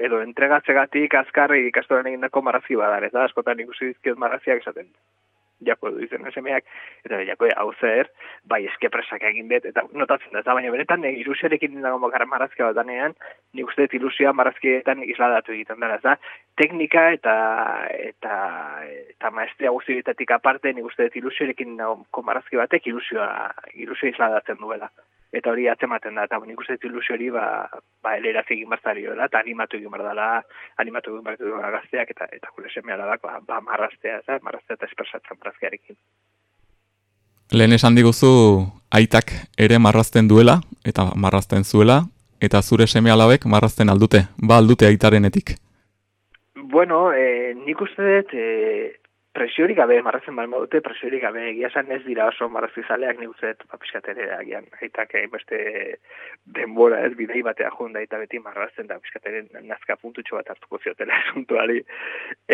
edo entregatzegatik azkarri ikastoren egindako marazki badar, ez da, askotan ikusi dizkiot maraziak esaten jako du izen esemeak, eta jako hau zer, bai eske presak egin dut, eta notatzen da, baina benetan e, ilusiarekin dago bakarra marazkia bat danean, nik uste dut ilusia marazkietan isladatu egiten dara, ez teknika eta eta eta maestria guztietatik aparte, nik uste dut ilusiarekin dago marazki batek ilusioa, ilusioa isladatzen duela eta hori atzematen da, eta nik uste ilusio hori, ba, ba eleraz egin barzari dela, eta animatu egin bar dela, animatu egin bar dela gazteak, eta, eta gure semea da, ba, ba marraztea, ez, marraztea eta espersatzen marrazkiarekin. Lehen esan diguzu, aitak ere marrazten duela, eta marrazten zuela, eta zure seme alabek marrazten aldute, ba aldute aitarenetik. Bueno, eh, nik uste dut, eh, presiorik gabe, marrazen balma dute, presiorik gabe, egia esan ez dira oso marrazizaleak nik uste, papiskat ere agian, aitak beste denbora ez bidei batea junda eta beti marrazen da, papiskat ere nazka puntutxo bat hartuko ziotela esuntuari.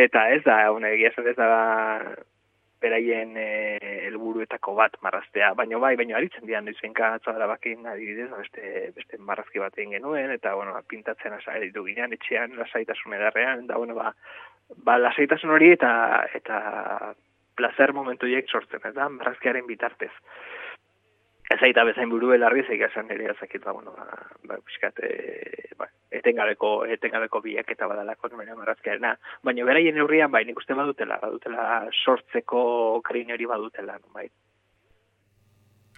Eta ez da, una, egia esan ez da beraien helburuetako bat marraztea, baina bai, baina aritzen dian izenka atzara bakin adibidez, beste, beste marrazki bat egin genuen, eta bueno, pintatzen asa editu ginean, etxean, lasaitasun edarrean, eta bueno, ba, ba, lasaitasun hori eta eta placer momentu hiek sortzen, eta marrazkiaren bitartez. Ez aita bezain buru belarri zeik esan ere ezakit, ba, bueno, ba, ba, piskat, e, ba, etengabeko, etengabeko biak eta badalako numera marrazkiarena. Baina beraien neurrian, bai, nik uste badutela, badutela sortzeko karin hori badutela, bai.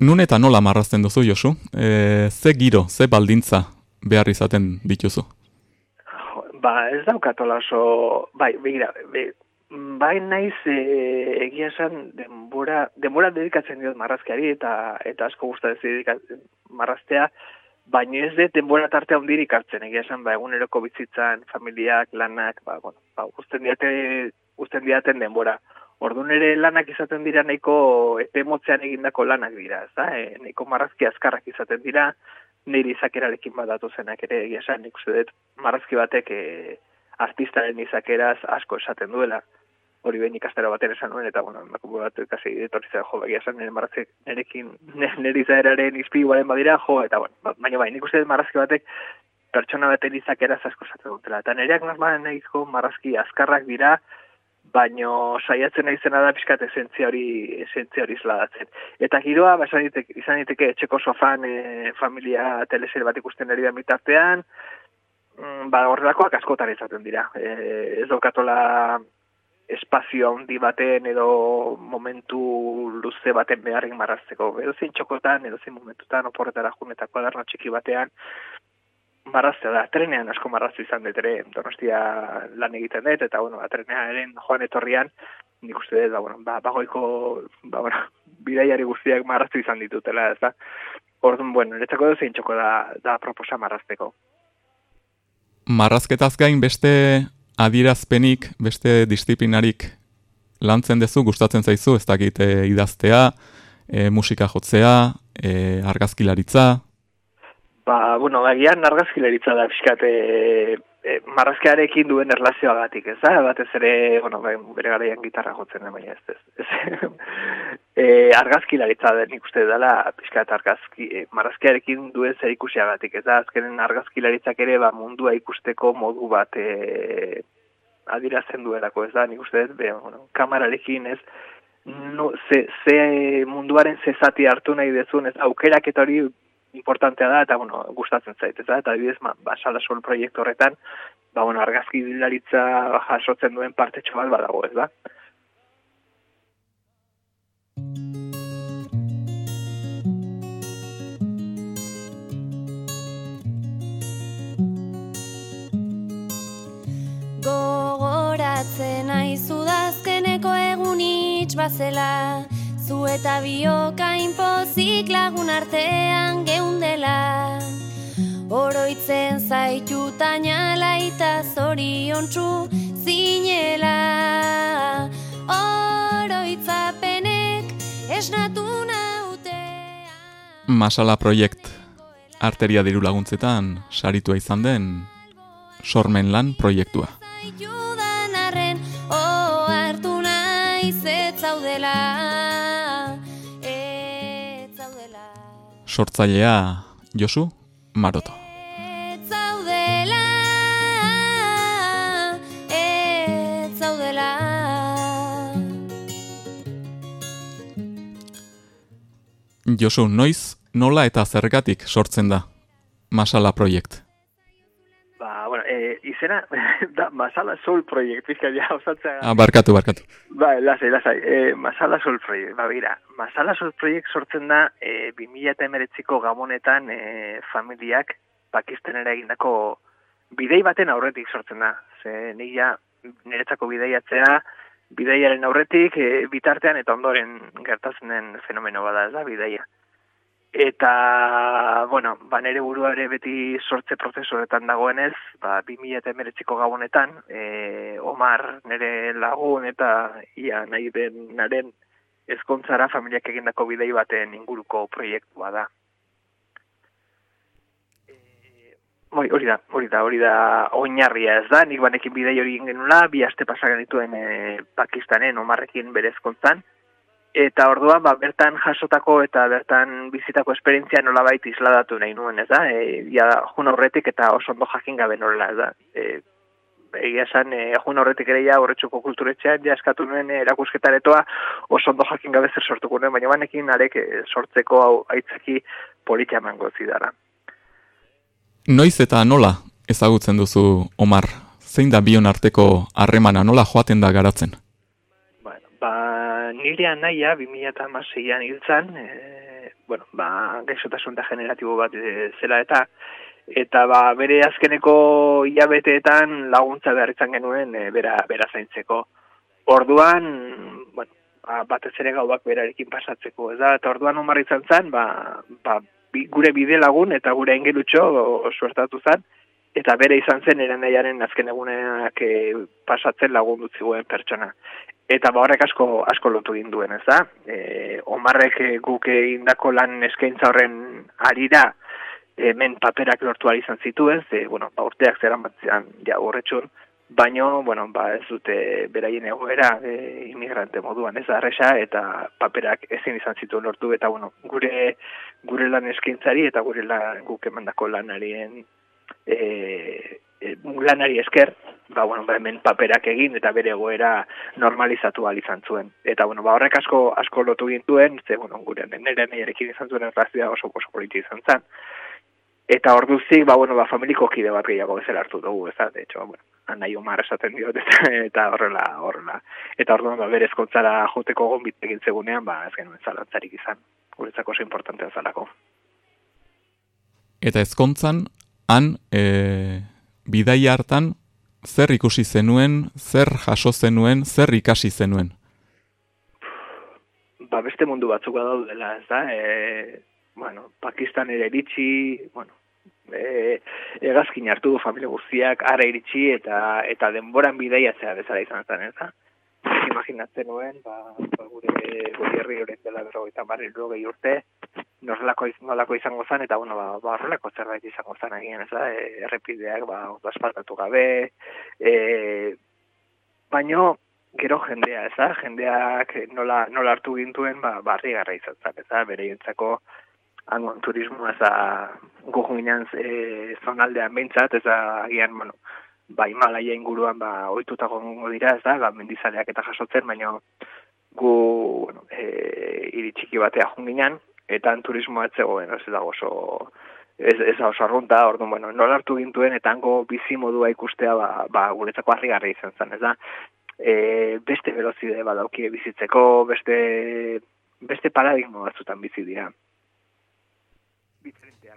Nun eta nola marrazten duzu, Josu? E, ze giro, ze baldintza behar izaten dituzu? Ba, ez daukatola oso, bai, begira, be, bai naiz e, egia esan denbora, denbora dedikatzen diot marrazkeari eta eta asko gustatzen dedikatzen marraztea, baina ez dut denbora tarte handirik hartzen, egia esan, ba, eguneroko bizitzan, familiak, lanak, ba, bueno, ba, usten diate, usten diaten denbora. Orduan ere lanak izaten dira nahiko epe motzean egindako lanak dira, ez da? E, nahiko marrazki azkarrak izaten dira, niri izakerarekin badatu zenak ere egia esan nik dut marrazki batek e, artistaren izakeraz asko esaten duela hori behin ikastera baten esan nuen, eta, bueno, emakume bat ikasi etorri zen, jo, begia esan, nire marrazki nerekin, nire izaeraren izpiguaren badira, jo, eta, bueno, ba- baina bai, nik uste marrazki batek pertsona baten izakeraz asko esaten dutela. Eta nireak normalen nahiko marrazki azkarrak dira, baino saiatzen naizena da pixkat esentzia hori esentzia hori isladatzen. Eta giroa ba, esan diteke, izan diteke etxeko sofan e, familia teleser bat ikusten ari da bitartean, mm, ba horrelakoak askotan izaten dira. E, ez daukatola espazio handi baten edo momentu luze baten beharrik marrazteko. Edo zein txokotan, edo zein momentutan, oporretara jun eta kuaderno txiki batean, marraztea da, trenean asko marraztu izan dut ere, donostia lan egiten dut, eta bueno, ba, trenearen joan etorrian, nik uste dut, ba, bueno, ba, bagoiko, ba, bueno, bidaiari guztiak marraztu izan ditutela, ez da. Orduan, bueno, niretzako dut zein txoko da, da proposa marrazteko. Marrazketaz gain beste adierazpenik, beste disiplinarik lantzen dezu, gustatzen zaizu, ez dakit e, idaztea, e, musika jotzea, e, argazkilaritza, Ba, bueno, agian argazkilaritza da pixkat e, e, marrazkearekin duen erlazioagatik, ez da? Batez ere, bueno, bai, bere garaian gitarra jotzen da, baina ez, ez. ez. e, argazkilaritza da nik uste dela pixkat argazki, e, marrazkearekin duen zer ikusiagatik, ez da? Azkenen argazkilaritzak ere ba, mundua ikusteko modu bat e, adirazen duelako, ez da? Nik uste dut, be, bueno, kamararekin ez, no, ze, ze munduaren zezati hartu nahi dezun, ez aukerak eta hori importantea da, eta, bueno, gustatzen zait, ez da, eta adibidez, ma, ba, sala sol proiektu horretan, ba, bueno, argazki dilaritza jasotzen duen parte bat badago, ez da. Gogoratzen aizu dazkeneko egun itx bazela Zu eta bioka inpozik lagun artean geundela. Oroitzen zaitu tainala eta zoriontsu zinela. Oroitzapenek esnatu naute Masala Project arteria diru laguntzetan saritua izan den sormen lan proiektua. Zaitudan arren oh, hartu naiz ez Sortzailea Josu Maroto. Ez zaudela Ez zaudela Josu, noiz, nola eta zergatik sortzen da Masala Project? Izena, da, Masala Soul Project, pizka ja, osatzea. Ah, barkatu, barkatu. Ba, lasai, lasai. E, Masala Soul Project, ba, bera. Masala Soul Project sortzen da e, 2008ko gamonetan e, familiak Pakistanera egindako bidei baten aurretik sortzen da. Ze nila niretzako bideiatzea, bideiaren aurretik, e, bitartean eta ondoren gertatzen den fenomeno bada, ez da, bideia. Eta, bueno, ba, nire burua ere beti sortze prozesu horretan dagoenez, ba, 2008ko gabonetan, e, Omar nire lagun eta ia nahi denaren ezkontzara familiak egindako bidei baten inguruko proiektua da. Hori, hori da, hori da, hori da oinarria ez da, nik banekin bidei hori egin genula, bi aste pasagan dituen e, Pakistanen omarrekin bere ezkontzan, eta orduan ba, bertan jasotako eta bertan bizitako esperientzia nolabait isladatu nahi nuen, ez da, e, ja, jun aurretik eta oso ondo jakin gabe nola, ez da, e, egia esan, e, jun aurretik ere ja horretxuko kulturetxean, ja eskatu nuen e, erakusketaretoa oso ondo jakin gabe zer sortuko nuen, baina banekin arek e, sortzeko hau aitzaki politia emango zidara. Noiz eta nola ezagutzen duzu Omar? Zein da bion arteko harremana nola joaten da garatzen? Nire anaia 2006an hiltzan, e, bueno, ba, gaixotasun da generatibo bat e, zela eta eta ba, bere azkeneko hilabeteetan laguntza behar izan genuen e, bera, bera zaintzeko. Orduan, bueno, ba, batez ere gauak berarekin pasatzeko, ez da, eta orduan omar izan zen, ba, ba, bi- gure bide lagun eta gure engelutxo suertatu zen, eta bere izan zen eranaiaren azken egunenak e, pasatzen lagundu ziguen pertsona. Eta ba horrek asko asko lotu egin duen, ez da? E, omarrek e, guk egindako lan eskaintza horren arira hemen paperak lortu izan zituen, ze, bueno, ba, urteak zeran batzean ja horretxun, baino, bueno, ba, ez dute beraien egoera e, imigrante moduan ez arresa, eta paperak ezin izan zituen lortu, eta bueno, gure gure lan eskintzari eta gure lan, guk emandako lanarien e, e, lanari esker, ba, bueno, ba, hemen paperak egin eta bere egoera normalizatu ahal izan zuen. Eta bueno, ba, horrek asko asko lotu gintuen, ze bueno, gure nire nirekin izan zuen errazia oso oso politi izan zen. Eta orduzik, ba, bueno, ba, familiko kide bat gehiago bezala hartu dugu, ez de hecho, bueno, nahi omar esaten diot, eta, eta horrela, horrela. Eta orduan, ba, berez kontzara joteko gombit egin zegunean, ba, ez genuen zalantzarik izan, guretzako oso importantea zalako. Eta ezkontzan, han, e, bidai hartan, zer ikusi zenuen, zer jaso zenuen, zer ikasi zenuen? Ba, beste mundu batzuk daudela, ez da, e, bueno, Pakistan ere iritsi, bueno, e, egazkin hartu du familia guztiak, ara iritsi eta eta denboran bidaiatzea bezala izan zen, ez da? Imaginatzen nuen, ba, ba gure gure herri horren dela berrogeita marri urte, norrelako, iz- nolako izango zen, eta bueno, ba, ba horrelako zerbait izango zen agian, ez da, e, errepideak, ba, asfaltatu gabe, e, baino, gero jendea, ez da, jendeak nola, nola hartu gintuen, ba, barri garra izan zen, ez da, bere jentzako, hangon turismoa, ez da, gugu ginen e, zonaldean behintzat, ez da, agian, bueno, ba, Himalaia inguruan, ba, oitutako gongo dira, ez da, ba, mendizaleak eta jasotzen, baino, gu, bueno, e, hiri txiki batea junginan, eta turismoa ez zegoen, ez da oso, ez, ez oso arrunta, orduan, bueno, nola hartu gintuen, eta hango bizi modua ikustea, ba, ba guretzako harrigarri izan zen, ez da, e, beste velozide badaukie bizitzeko, beste, beste paradigma batzutan bizi dira.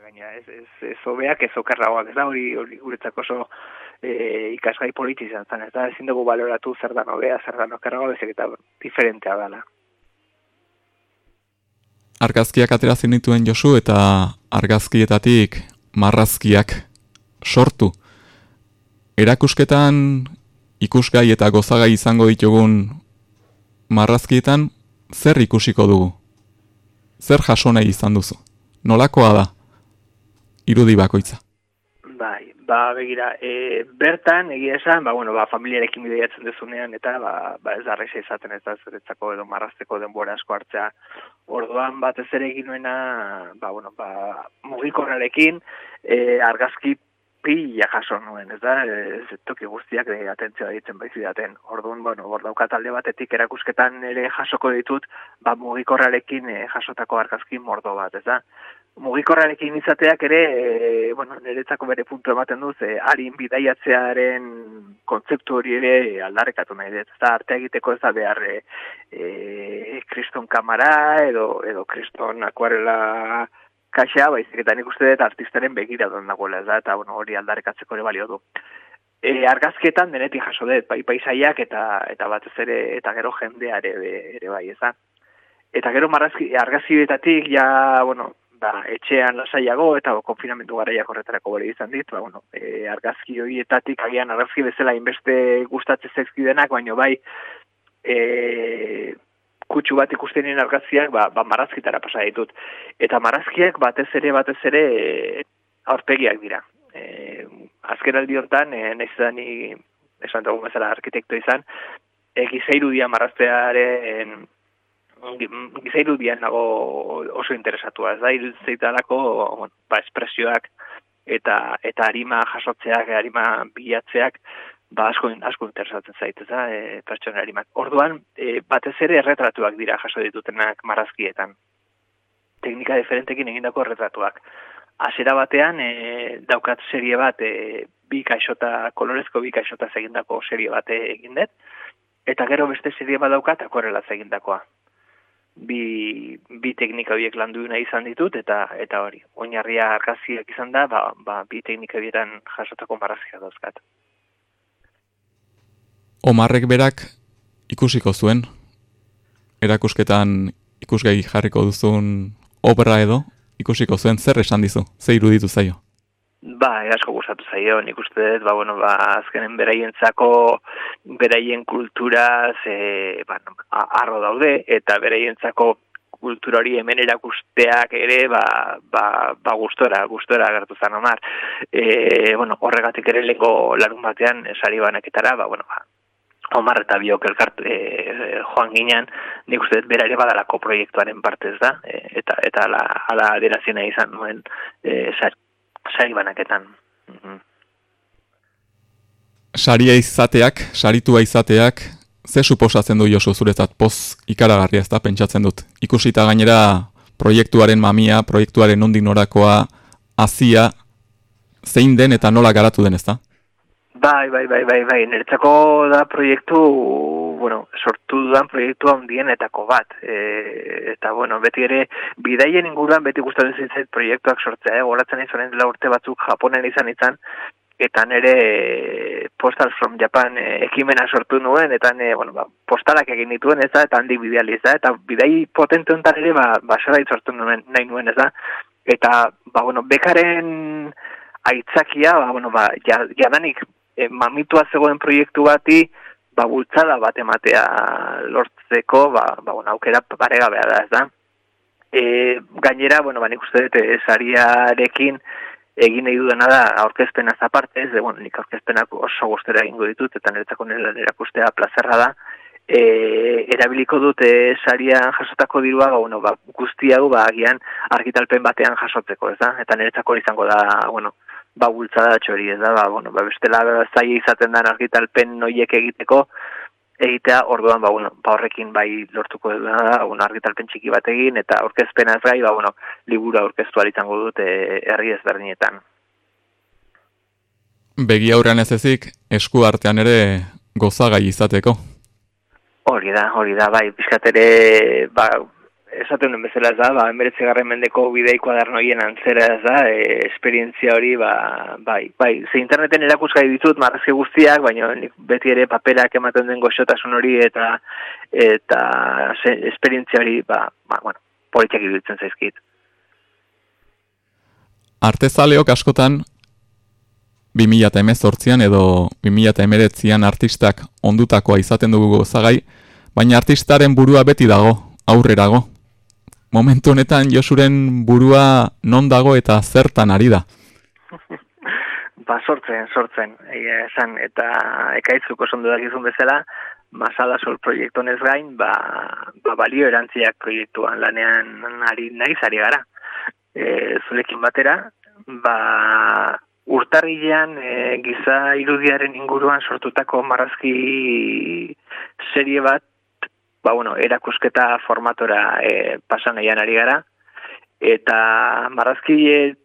Gaina, ez, ez, ez hobeak, ez okerragoak, ez da, hori, hori guretzako oso e, ikasgai politi izan zen, ez da, ezin dugu baloratu zer da nobea, zer da okerragoa, bezik eta diferentea dela. Argazkiak atera zenituen Josu eta argazkietatik marrazkiak sortu. Erakusketan ikusgai eta gozagai izango ditugun marrazkietan zer ikusiko dugu? Zer jaso nahi izan duzu? Nolakoa da? Irudi bakoitza. Bai, ba, begira, e, bertan, egia esan, ba, bueno, ba, familiarekin bideiatzen dezunean, eta, ba, ba ez da arraiza izaten ez da zuretzako edo marrazteko denbora asko hartzea. Orduan, batez ere egin nuena, ba, bueno, ba, mugikorrarekin, e, argazki pila jaso nuen, ez da, ez toki guztiak e, atentzioa ditzen baizidaten. Orduan, bueno, hor daukat alde batetik erakusketan ere jasoko ditut, ba, mugikorrarekin e, jasotako argazki mordo bat, ez da mugikorrarekin izateak ere, e, bueno, niretzako bere puntu ematen du, ze harin bidaiatzearen kontzeptu hori ere aldarrekatu nahi dut. Ez da, arte egiteko ez da behar e, e, kriston kamara edo, edo kriston akuarela kaxa, baizik eta nik uste dut artistaren begira duen dagoela, da, eta bueno, hori aldarrekatzeko ere balio du. E, argazketan denetik jaso dut, bai paisaiak eta eta batez ere eta gero jendea ere, ere bai, ez da. Eta gero marrazki, argazkietatik ja, bueno, ba, etxean lasaiago eta konfinamentu garaiak horretarako bere izan dit, ba, bueno, e, argazki horietatik agian argazki bezala inbeste gustatzen zaizkidenak, baino bai e, kutsu bat ikustenien argazkiak ba, ba marrazkitara pasa ditut. Eta marrazkiak batez ere, batez ere aurpegiak dira. E, azken aldi hortan, e, nahiz da ni esan dugu bezala arkitekto izan, e, gizairudia marraztearen gizairudian nago oso interesatua, ez da, iruditzeitalako, bueno, ba, espresioak eta eta arima jasotzeak, arima bilatzeak, ba, asko, asko interesatzen zait, ez da, e, pertsona arimak. Orduan, e, batez ere erretratuak dira jaso ditutenak marrazkietan. Teknika diferentekin egindako erretratuak. Hasiera batean, e, daukat serie bat, e, bi kaixota, kolorezko bi kaixota egindako serie bat egin eta gero beste serie bat daukat akorrela egindakoa bi, bi teknika horiek landu nahi izan ditut, eta eta hori, oinarria argaziak izan da, ba, ba, bi teknika horietan jasotako marrazia dauzkat. Omarrek berak ikusiko zuen, erakusketan ikusgai jarriko duzun obra edo, ikusiko zuen zer esan dizu, ze iruditu zaio? Ba, asko gustatu zaio, nik uste dut, ba, bueno, ba, azkenen beraientzako beraien kultura ze, ba, arro daude, eta beraientzako kultura hori hemen erakusteak ere, ba, ba, ba gustora, gustora gertu zan omar. E, bueno, horregatik ere lehenko larun batean, sari banaketara, ba, bueno, ba, Omar eta biok elkart e, joan ginean, nik uste dut bera ere badalako proiektuaren partez da, e, eta eta ala, ala izan nuen e, sari, sari banaketan. Mhm. Saria izateak, saritua izateak, ze suposatzen du Josu zuretzat poz ikaragarria ez da pentsatzen dut. Ikusita gainera proiektuaren mamia, proiektuaren nondik norakoa, hazia, zein den eta nola garatu den ez da? Bai, bai, bai, bai, bai, niretzako da proiektu, bueno, sortu dudan proiektu handienetako bat. E, eta, bueno, beti ere, bidaien inguruan beti gustatzen zintzait proiektuak sortzea, eh? Goratzen izanen dela urte batzuk Japonen izan izan, eta nere Postal from Japan e, ekimena sortu nuen, eta ne, bueno, ba, postalak egin dituen ez da, eta handik bideali ez da, eta bidai potente honetan ere, ba, ba sortu nuen, nahi nuen ez da, eta, ba, bueno, bekaren aitzakia, ba, bueno, ba, jadanik e, mamitua zegoen proiektu bati, ba, bultzada bat ematea lortzeko, ba, ba, bueno, aukera paregabea da, ez da. E, gainera, bueno, ba, nik uste dut, esariarekin egin nahi dudana da aurkezpena zaparte, ez, de, bueno, nik aurkezpenak oso guztera egingo ditut, eta niretzako nire erakustea plazerra da, e, erabiliko dute sarian jasotako dirua, ba, bueno, ba, guzti hau, ba, agian argitalpen batean jasotzeko, ez da? Eta niretzako izango da, bueno, ba, bultzada txori, ez da, ba, bueno, ba, bestela zai izaten den argitalpen noiek egiteko, egitea, orduan, ba, bueno, ba, horrekin bai lortuko da, bueno, argitalpen txiki bat egin, eta aurkezpena ez gai, ba, bueno, libura aurkeztu izango dut e, herri ezberdinetan. Begi aurrean ez ezik, esku artean ere gozagai izateko. Hori da, hori da, bai, pixkatere, ba, esaten duen bezala ez da, ba, emberetze garren mendeko bideiko adarnoien antzera ez da, e, esperientzia hori, ba, bai, bai, ze interneten erakusgai ditut marrazki guztiak, baina beti ere paperak ematen den goxotasun hori eta eta ze, esperientzia hori, ba, ba bueno, politiak iruditzen zaizkit. Artezaleok askotan 2018an edo 2019an artistak ondutakoa izaten dugu gozagai, baina artistaren burua beti dago, aurrerago momentu honetan Josuren burua non dago eta zertan ari da? ba, sortzen, sortzen, esan, eta ekaitzuk oso ondo dakizun bezala, Masala Sol proiektu gain, ba, ba balio erantziak proiektuan lanean ari nahi zari gara. E, zurekin batera, ba, urtarrilean e, giza irudiaren inguruan sortutako marrazki serie bat ba, bueno, erakusketa formatora e, pasan ari gara, eta marrazki, e,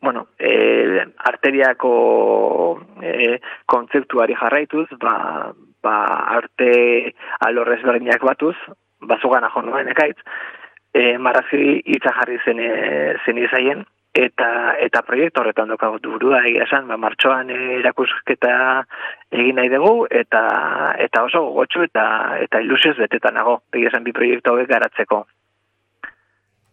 bueno, e, arteriako e, kontzeptuari jarraituz, ba, ba, arte alorrez berdinak batuz, bazugan ajo nuen ekaitz, e, marrazki itza jarri zen, e, zen izaien, eta eta proiektu horretan dokago burua egia esan, ba, martxoan erakusketa egin nahi dugu, eta eta oso gotxo eta eta ilusioz betetan nago, egia esan bi proiektu hauek garatzeko.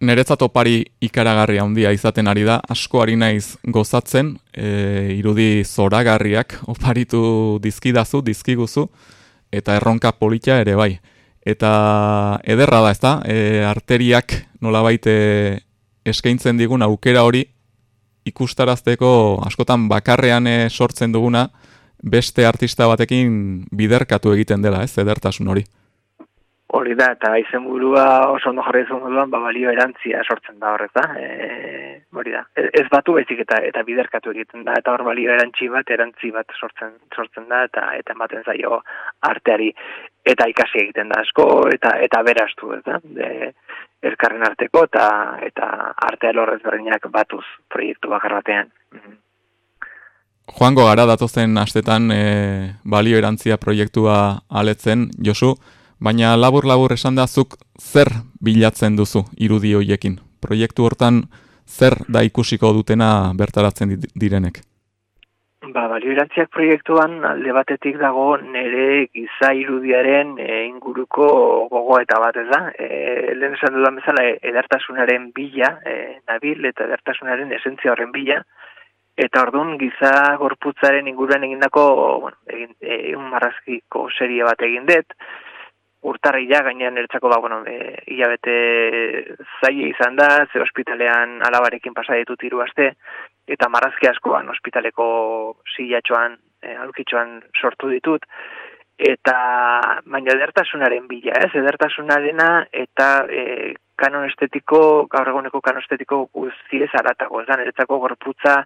Neretzat opari ikaragarri handia izaten ari da, asko ari naiz gozatzen, e, irudi zoragarriak oparitu dizkidazu, dizkiguzu, eta erronka politia ere bai. Eta ederra da, ez da, e, arteriak nolabait e, eskaintzen digun aukera hori ikustarazteko askotan bakarrean eh, sortzen duguna beste artista batekin biderkatu egiten dela, ez, edertasun hori. Hori da, eta izen burua oso ondo jarri zuen moduan, ba, balio erantzia sortzen da horrez da. E, hori da, ez batu bezik eta eta biderkatu egiten da, eta hor balio erantzi bat, erantzi bat sortzen, sortzen da, eta eta ematen zaio arteari, eta ikasi egiten da asko, eta eta beraztu, ez da. De, elkarren arteko eta eta arte alorrez berdinak batuz proiektu bakar batean. Mhm. Joango gara datozen astetan e, balio erantzia proiektua aletzen, Josu, baina labur-labur esan dazuk zer bilatzen duzu irudi hoiekin? Proiektu hortan zer da ikusiko dutena bertaratzen direnek? Ba, balioerantziak proiektuan alde batetik dago nire giza irudiaren e, inguruko gogo eta bat ez da. E, lehen esan dudan bezala edartasunaren bila, e, nabil eta edartasunaren esentzia horren bila, eta orduan giza gorputzaren inguruan egindako, bueno, egin, e, un marrazkiko serie bat egin dut, urtarrila gainean niretzako ba, bueno, e, hilabete zaile izan da, ze ospitalean alabarekin pasa ditut hiru aste, eta marrazki askoan ospitaleko zilatxoan, e, alukitxoan sortu ditut, eta baina edertasunaren bila, ez? Edertasunarena eta e, kanon estetiko, gaur eguneko kanon estetiko guztiez aratago, ez da, niretzako gorputza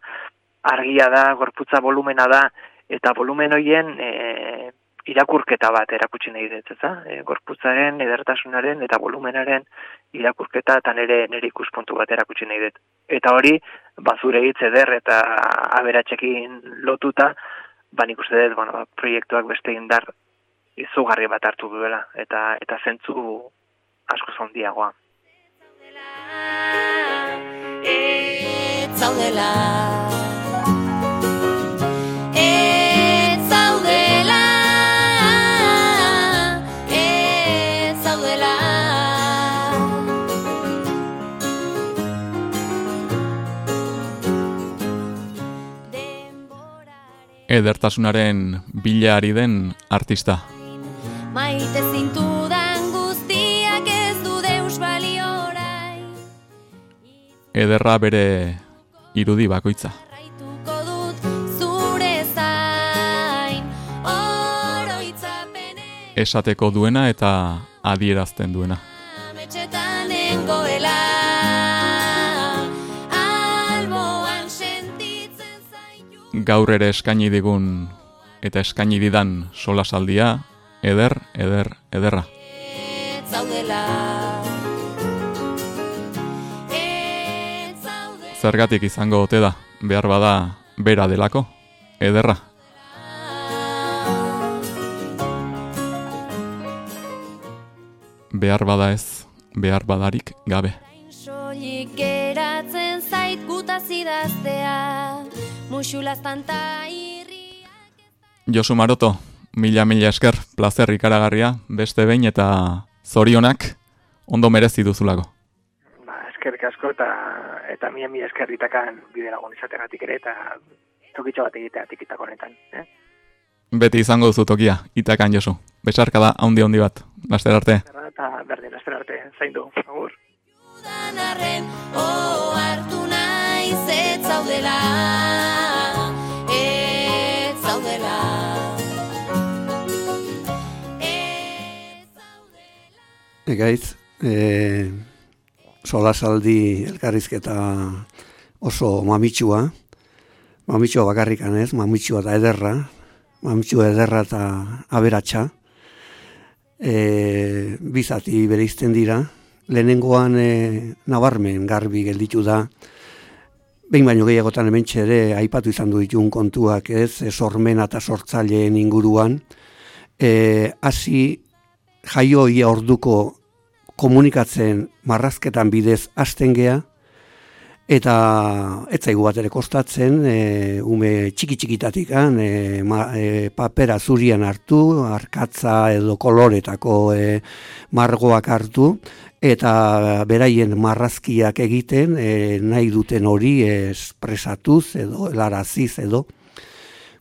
argia da, gorputza volumena da, eta volumen hoien e, irakurketa bat erakutsi nahi dut, ez da? E, gorputzaren, edertasunaren eta volumenaren irakurketa eta nire, nire ikuspuntu bat erakutsi nahi dut. Eta hori, bazure hitz eder eta aberatxekin lotuta, ba nik uste dut, bueno, proiektuak beste indar izugarri bat hartu duela, eta eta zentzu asko zondiagoa. Ez zaudela Edertasunaren bila ari den artista. Maite zintudan guztiak ez du deus baliorai Ederra bere irudi bakoitza. Esateko duena eta adierazten duena. Gaur ere eskaini digun eta eskaini didan solasaldia, eder, eder, ederra. Zergatik izango ote da, behar bada bera delako, ederra. Behar bada ez, behar badarik gabe. Soilik geratzen zait gutaz idaztea Muxulaz tanta irri Josu Maroto, mila mila esker, plazer ikaragarria, beste behin eta zorionak ondo merezi duzulako. Ba, eskerrik asko eta eta mila mila esker ditakan bide lagun izategatik ere eta tokitxo bat egiteatik itako honetan. Eh? Beti izango duzu tokia, itakan Josu. Besarka da, handi handi bat. Laster arte. Eta berdin, espera arte, zaindu, agur. Naiz ez zaudela Ez zaudela. Egaiz, e, solasaldi elkarrizketa oso mamitsua, mamitsua bakarrikan ez, mamitsua eta ederra, mamitsua ederra eta aberatsa, e, bizati bereizten dira, lehenengoan e, nabarmen garbi gelditu da, behin baino gehiagotan hemen ere aipatu izan du ditun kontuak ez, sormena eta sortzaileen inguruan, e, hasi jaio ia orduko komunikatzen marrazketan bidez hasten gea, eta ez zaigu bat ere kostatzen, e, ume txiki txikitatik, e, e, papera zurian hartu, arkatza edo koloretako e, margoak hartu, eta beraien marrazkiak egiten, e, nahi duten hori espresatuz edo helaraziz edo,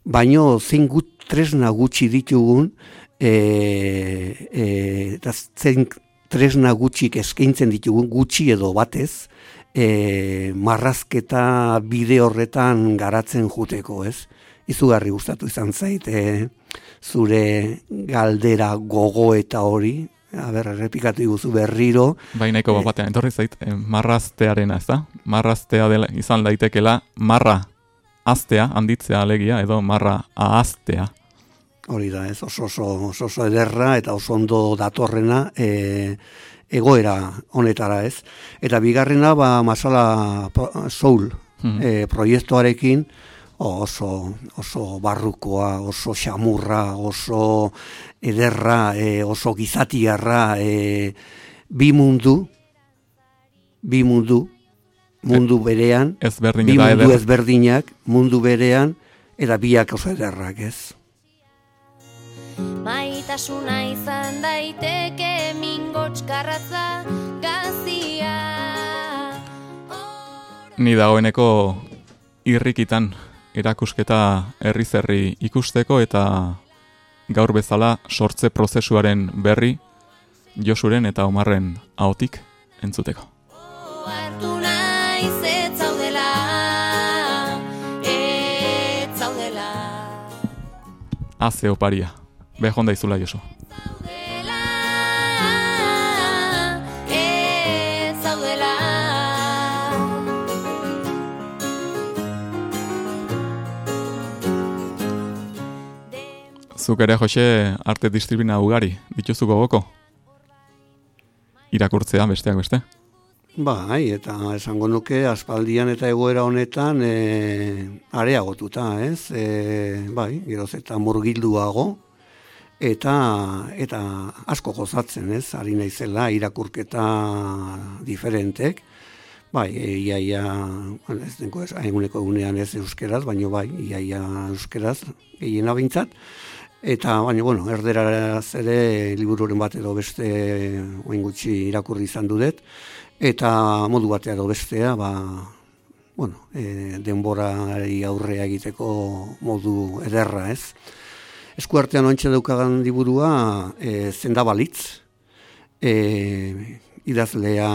baino zein gut tresna gutxi ditugun, e, e, eta zein tresna gutxik eskaintzen ditugun gutxi edo batez, e, marrazketa bide horretan garatzen juteko, ez? Izugarri gustatu izan zait, e, zure galdera gogo eta hori, aber, errepikatu iguzu berriro, Baineko bat batean, etorri zait, eh, marraztearena, ez da? Marraztea dela, izan daitekela, marra aztea, handitzea alegia, edo marra ahaztea. hori da, ez, oso, oso, oso, oso ederra eta oso ondo datorrena e, egoera honetara, ez. Eta bigarrena, ba, masala soul Mhm. e, proiektuarekin, oso, oso barrukoa, oso xamurra, oso ederra, e, oso gizatiarra, e, bi mundu, bi mundu, mundu berean, Ezberdin bi mundu eder. ezberdinak, mundu berean, eta biak oso ederrak, ez. Maitasuna izan daiteke mingotxkarratza gazia Ni dagoeneko irrikitan erakusketa herri zerri ikusteko eta gaur bezala sortze prozesuaren berri Josuren eta Omarren ahotik entzuteko. hartu naiz ez zaudela, ez zaudela, Aze oparia. Behon daizula Josu. Zuk ere, Jose, arte distribuina ugari, dituzu gogoko? Irakurtzea, besteak beste. Bai, eta esango nuke aspaldian eta egoera honetan e, areagotuta, ez? E, bai, geroz eta murgilduago eta eta asko gozatzen, ez? Ari naizela irakurketa diferentek. Bai, e, iaia, bueno, ez denko ez, egunean ez euskeraz, baino bai, iaia euskeraz, gehiena bintzat. Eta, baina, bueno, erderaz ere libururen bat edo beste oin gutxi irakurri izan dudet. Eta modu batea edo bestea, ba, bueno, e, denborari aurrea egiteko modu ederra, ez? Eskuartean ointxe daukagan liburua e, zendabalitz, e, idazlea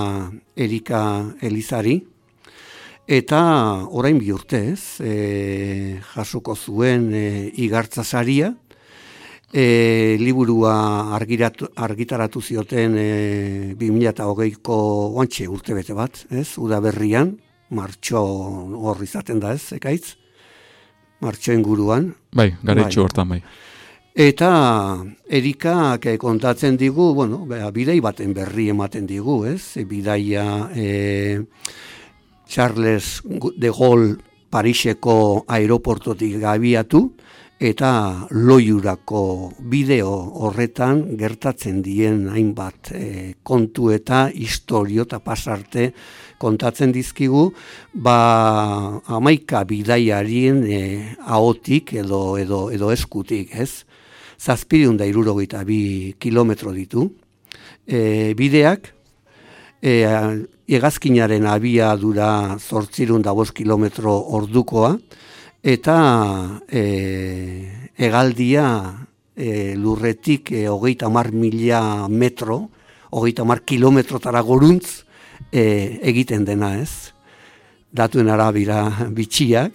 Erika Elizari, eta orain bi urte, ez? E, jasuko zuen e, igartza saria, e, liburua argiratu, argitaratu zioten e, 2008ko ontxe urte bete bat, ez? Udaberrian, martxo hor izaten da ez, ekaitz? Martxo inguruan. Bai, garetxo Bai. hortan bai. Eta Erikak eh, kontatzen digu, bueno, bidei baten berri ematen digu, ez? E, bidaia e, Charles de Gaulle Pariseko aeroportotik gabiatu, eta loiurako bideo horretan gertatzen dien hainbat e, kontu eta historio eta pasarte kontatzen dizkigu, ba amaika bidaiarien e, ahotik edo, edo, edo eskutik, ez? Zazpideun da irurogeita bi kilometro ditu. E, bideak, e, egazkinaren abiadura zortzirun da bost kilometro ordukoa, eta e, egaldia e, lurretik e, hogeita mar mila metro, hogeita mar kilometrotara goruntz e, egiten dena ez. Datuen arabira bitxiak,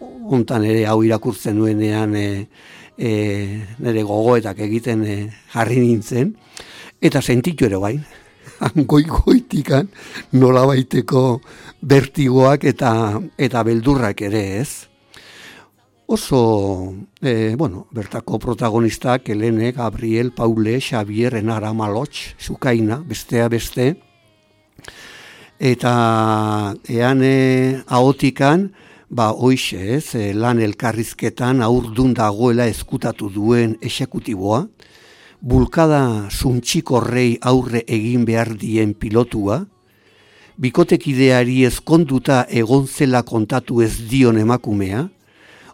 hontan ere hau irakurtzen nuenean e, e, nire gogoetak egiten e, jarri nintzen, eta sentitu ere bain, goikoitikan nola baiteko bertigoak eta, eta beldurrak ere ez oso, e, bueno, bertako protagonistak, Helene, Gabriel, Paule, Xavier, Enara, Malotx, Zukaina, bestea beste, eta ean e, ahotikan, ba, hoixe, ez, e, lan elkarrizketan aurdun dagoela eskutatu duen esekutiboa, bulkada suntxikorrei aurre egin behar dien pilotua, bikotekideari ezkonduta egon zela kontatu ez dion emakumea,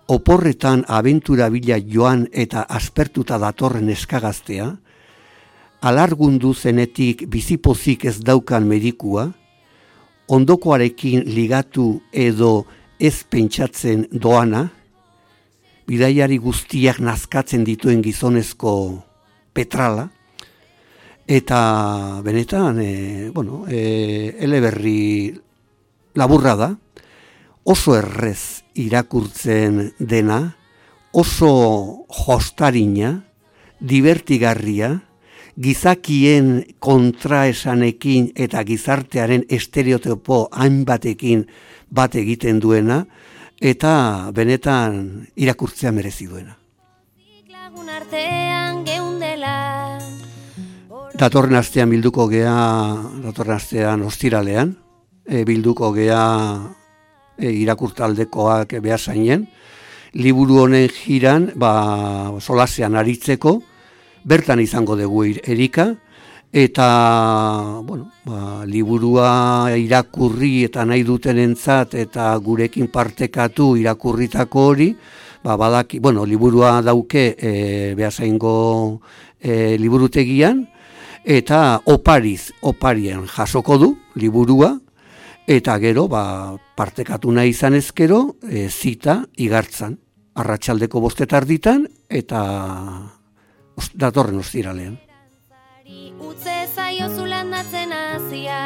oporretan abentura bila joan eta aspertuta datorren eskagaztea, alargundu zenetik bizipozik ez daukan medikua, ondokoarekin ligatu edo ez pentsatzen doana, bidaiari guztiak nazkatzen dituen gizonezko petrala, eta benetan, e, bueno, e, eleberri laburra da, oso errez irakurtzen dena, oso jostarina, divertigarria, gizakien kontraesanekin eta gizartearen estereotipo hainbatekin bat egiten duena, eta benetan irakurtzea merezi duena. Datorren astean bilduko gea, datorren astean ostiralean, e, bilduko gea e, irakurtaldekoak behar zainen, liburu honen jiran, ba, solasean aritzeko, bertan izango dugu ir- erika, eta, bueno, ba, liburua irakurri eta nahi duten entzat, eta gurekin partekatu irakurritako hori, ba, badaki, bueno, liburua dauke e, behazaingo e, liburutegian, eta opariz, oparien jasoko du liburua, eta gero ba, partekatu nahi izan ezkero e, zita igartzan, arratsaldeko bostetarditan eta os- datorren ostiralean. Utze jozu landatzen hasia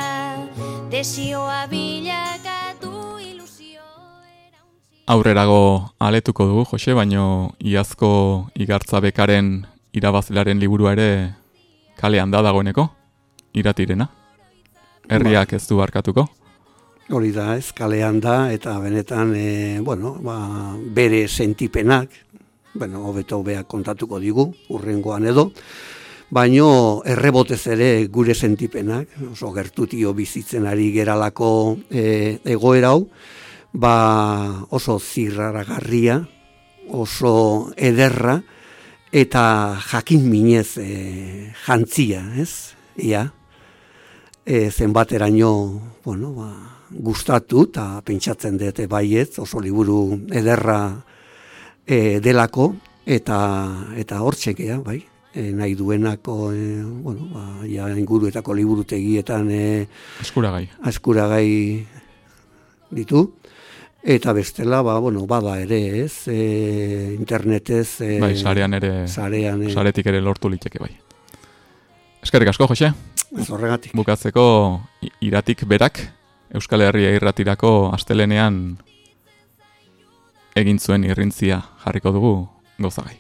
Desioa bilakatu ilusio Aurrerago aletuko dugu, Jose, baino iazko igartza bekaren irabazlaren liburua ere kalean da dagoeneko, iratirena. Herriak ez du barkatuko. Hori da, ez, kalean da, eta benetan, e, bueno, ba, bere sentipenak, bueno, hobeto hobeak kontatuko digu, urrengoan edo, baino errebotez ere gure sentipenak, oso gertutio bizitzen ari geralako e, egoera hau, ba oso zirraragarria, oso ederra, eta jakin minez e, jantzia, ez? Ia, e, zenbateraino, bueno, ba, gustatu eta pentsatzen dute baiet, oso liburu ederra e, delako, eta eta hortxekea, bai, e, nahi duenako, e, bueno, ba, ja, inguruetako liburutegietan e, Eskuragai. askuragai ditu, eta bestela, ba, bueno, bada ere, ez, e, internetez, e, Bai, sarean ere, sarean, e, saretik ere lortu liteke bai. Eskerrik asko, Jose. ez horregatik. Bukatzeko iratik berak Euskal Herria irratirako astelenean egin zuen irrintzia jarriko dugu gozagai.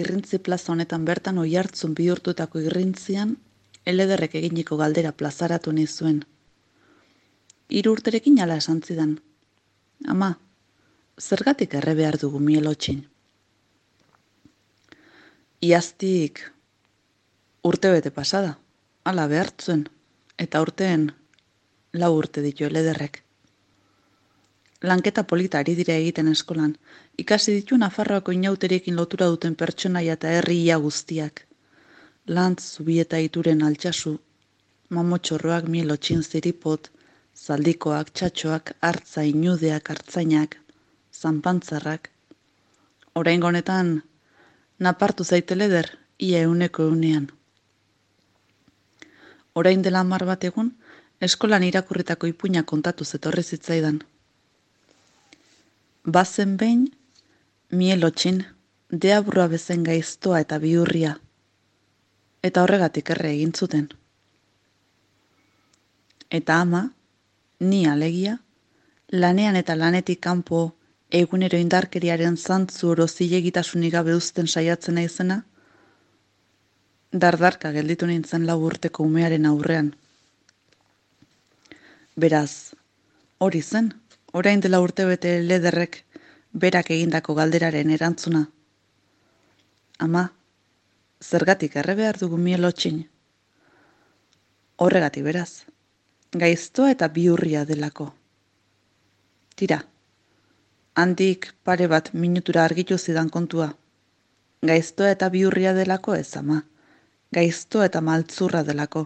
Irrintzi plaza honetan bertan oi hartzun bihurtutako irrintzian, elederrek eginiko galdera plazaratu nahi zuen. Hiru urterekin ala esan zidan. Ama, zergatik erre behar dugu mielotxin? Iaztik urte bete pasada, ala behartzuen, eta urteen lau urte ditu elederrek. Lanketa polita ari dira egiten eskolan, ikasi ditu Nafarroako inauterekin lotura duten pertsonaia eta herria guztiak. Lantz, zubieta ituren altxasu, mamotxorroak mielotxin ziripot, zaldikoak, txatxoak, hartza, inudeak, hartzainak, zanpantzarrak. Orain honetan, napartu zaite leder, ia euneko eunean. Orain dela hamar bat egun, eskolan irakurritako ipuina kontatu zetorri zitzaidan. Bazen behin, mielotxin, deaburua bezen gaiztoa eta biurria. Eta horregatik erre egin zuten. Eta ama, ni alegia, lanean eta lanetik kanpo egunero indarkeriaren zantzu oro zilegitasunik gabe uzten saiatzen naizena, dardarka gelditu nintzen lau urteko umearen aurrean. Beraz, hori zen, orain dela urte bete lederrek berak egindako galderaren erantzuna. Ama, zergatik erre behar dugu mielotxin? Horregatik beraz, gaiztoa eta biurria delako. Tira, handik pare bat minutura argitu zidan kontua. Gaiztoa eta biurria delako ez ama, gaiztoa eta maltzurra delako.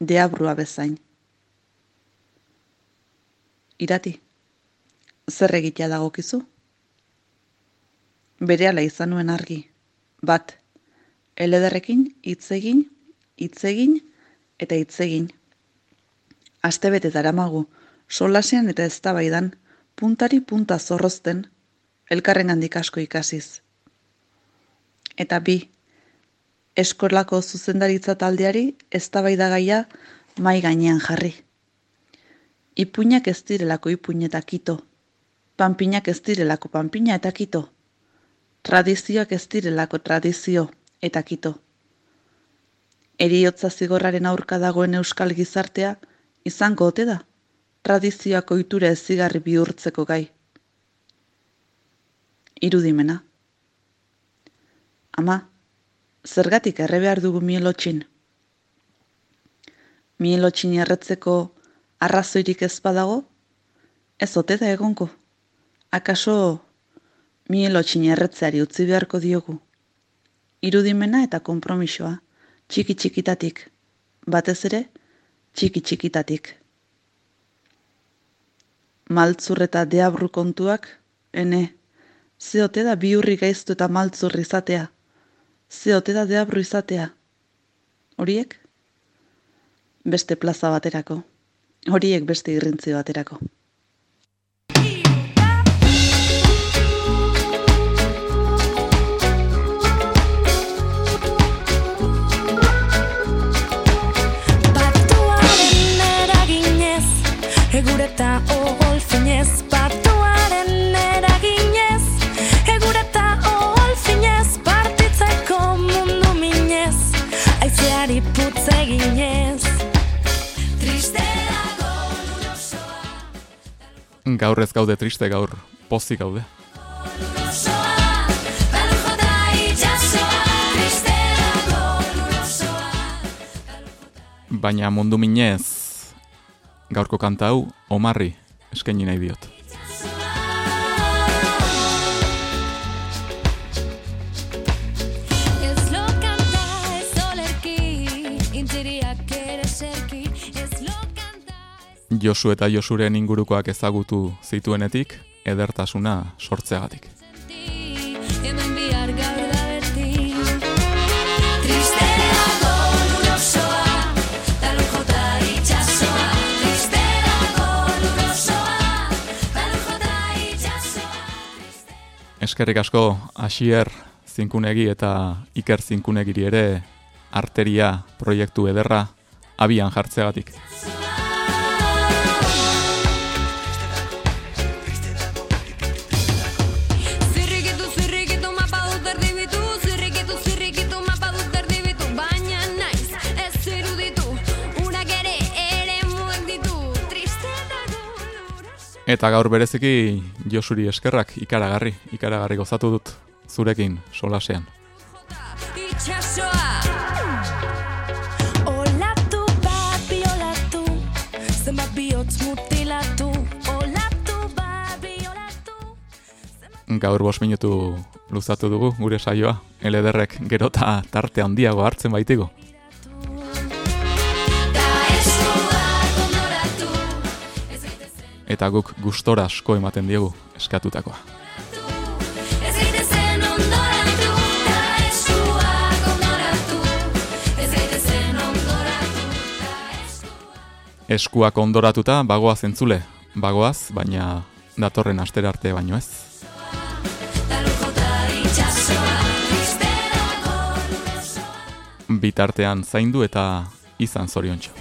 Deabrua bezain. Irati, zer egitea dagokizu? Berehala izan nuen argi. Bat, elederrekin hitz egin, hitz egin eta hitz egin. Astebete daramagu, solasean eta eztabaidan, puntari punta zorrozten, elkarren handik asko ikasiz. Eta bi, eskolako zuzendaritza taldeari eztabaidagaia mai gainean jarri. Ipuinak ez direlako ipuin kito. Panpinak ez direlako panpina eta kito. Tradizioak ez direlako tradizio eta kito. Eriotza zigorraren aurka dagoen euskal gizartea izango ote da. Tradizioak ohitura ezigarri bihurtzeko gai. Irudimena. Ama, zergatik erre behar dugu mielotxin? Mielotxin erretzeko arrazoirik ez badago? Ez ote da egonko? Akaso mielotxin erretzeari utzi beharko diogu? Irudimena eta konpromisoa, txiki txikitatik, batez ere, txiki txikitatik. Maltzur eta deabru kontuak, ene, Ze ote da biurri gaiztu eta maltzur izatea? Ze ote da deabru izatea? Horiek? Beste plaza baterako. Horiek beste irrintzi baterako. Gaur ez gaude triste, gaur pozik gaude. Baina mundu minez, gaurko kanta hau, omarri, eskaini nahi diot. Josu eta Josuren ingurukoak ezagutu zituenetik, edertasuna sortzeagatik. hemen bihar gaur da berti. Itxasoa, itxasoa, Eskerrik asko, Asier zinkunegi eta Iker zinkunegiri ere arteria proiektu ederra abian jartzeagatik. Eta gaur bereziki Josuri eskerrak ikaragarri, ikaragarri gozatu dut zurekin solasean. Olatu bat biolatu Zenbat bihotz mutilatu Olatu bat biolatu Gaur bost minutu luzatu dugu gure saioa, elederrek gerota tarte handiago hartzen baitigu. Eta guk gustora asko ematen diegu eskatutakoa. Eskuak ondoratuta bagoaz entzule, bagoaz, baina datorren astera arte baino ez. Bitartean zaindu eta izan zoriontxo.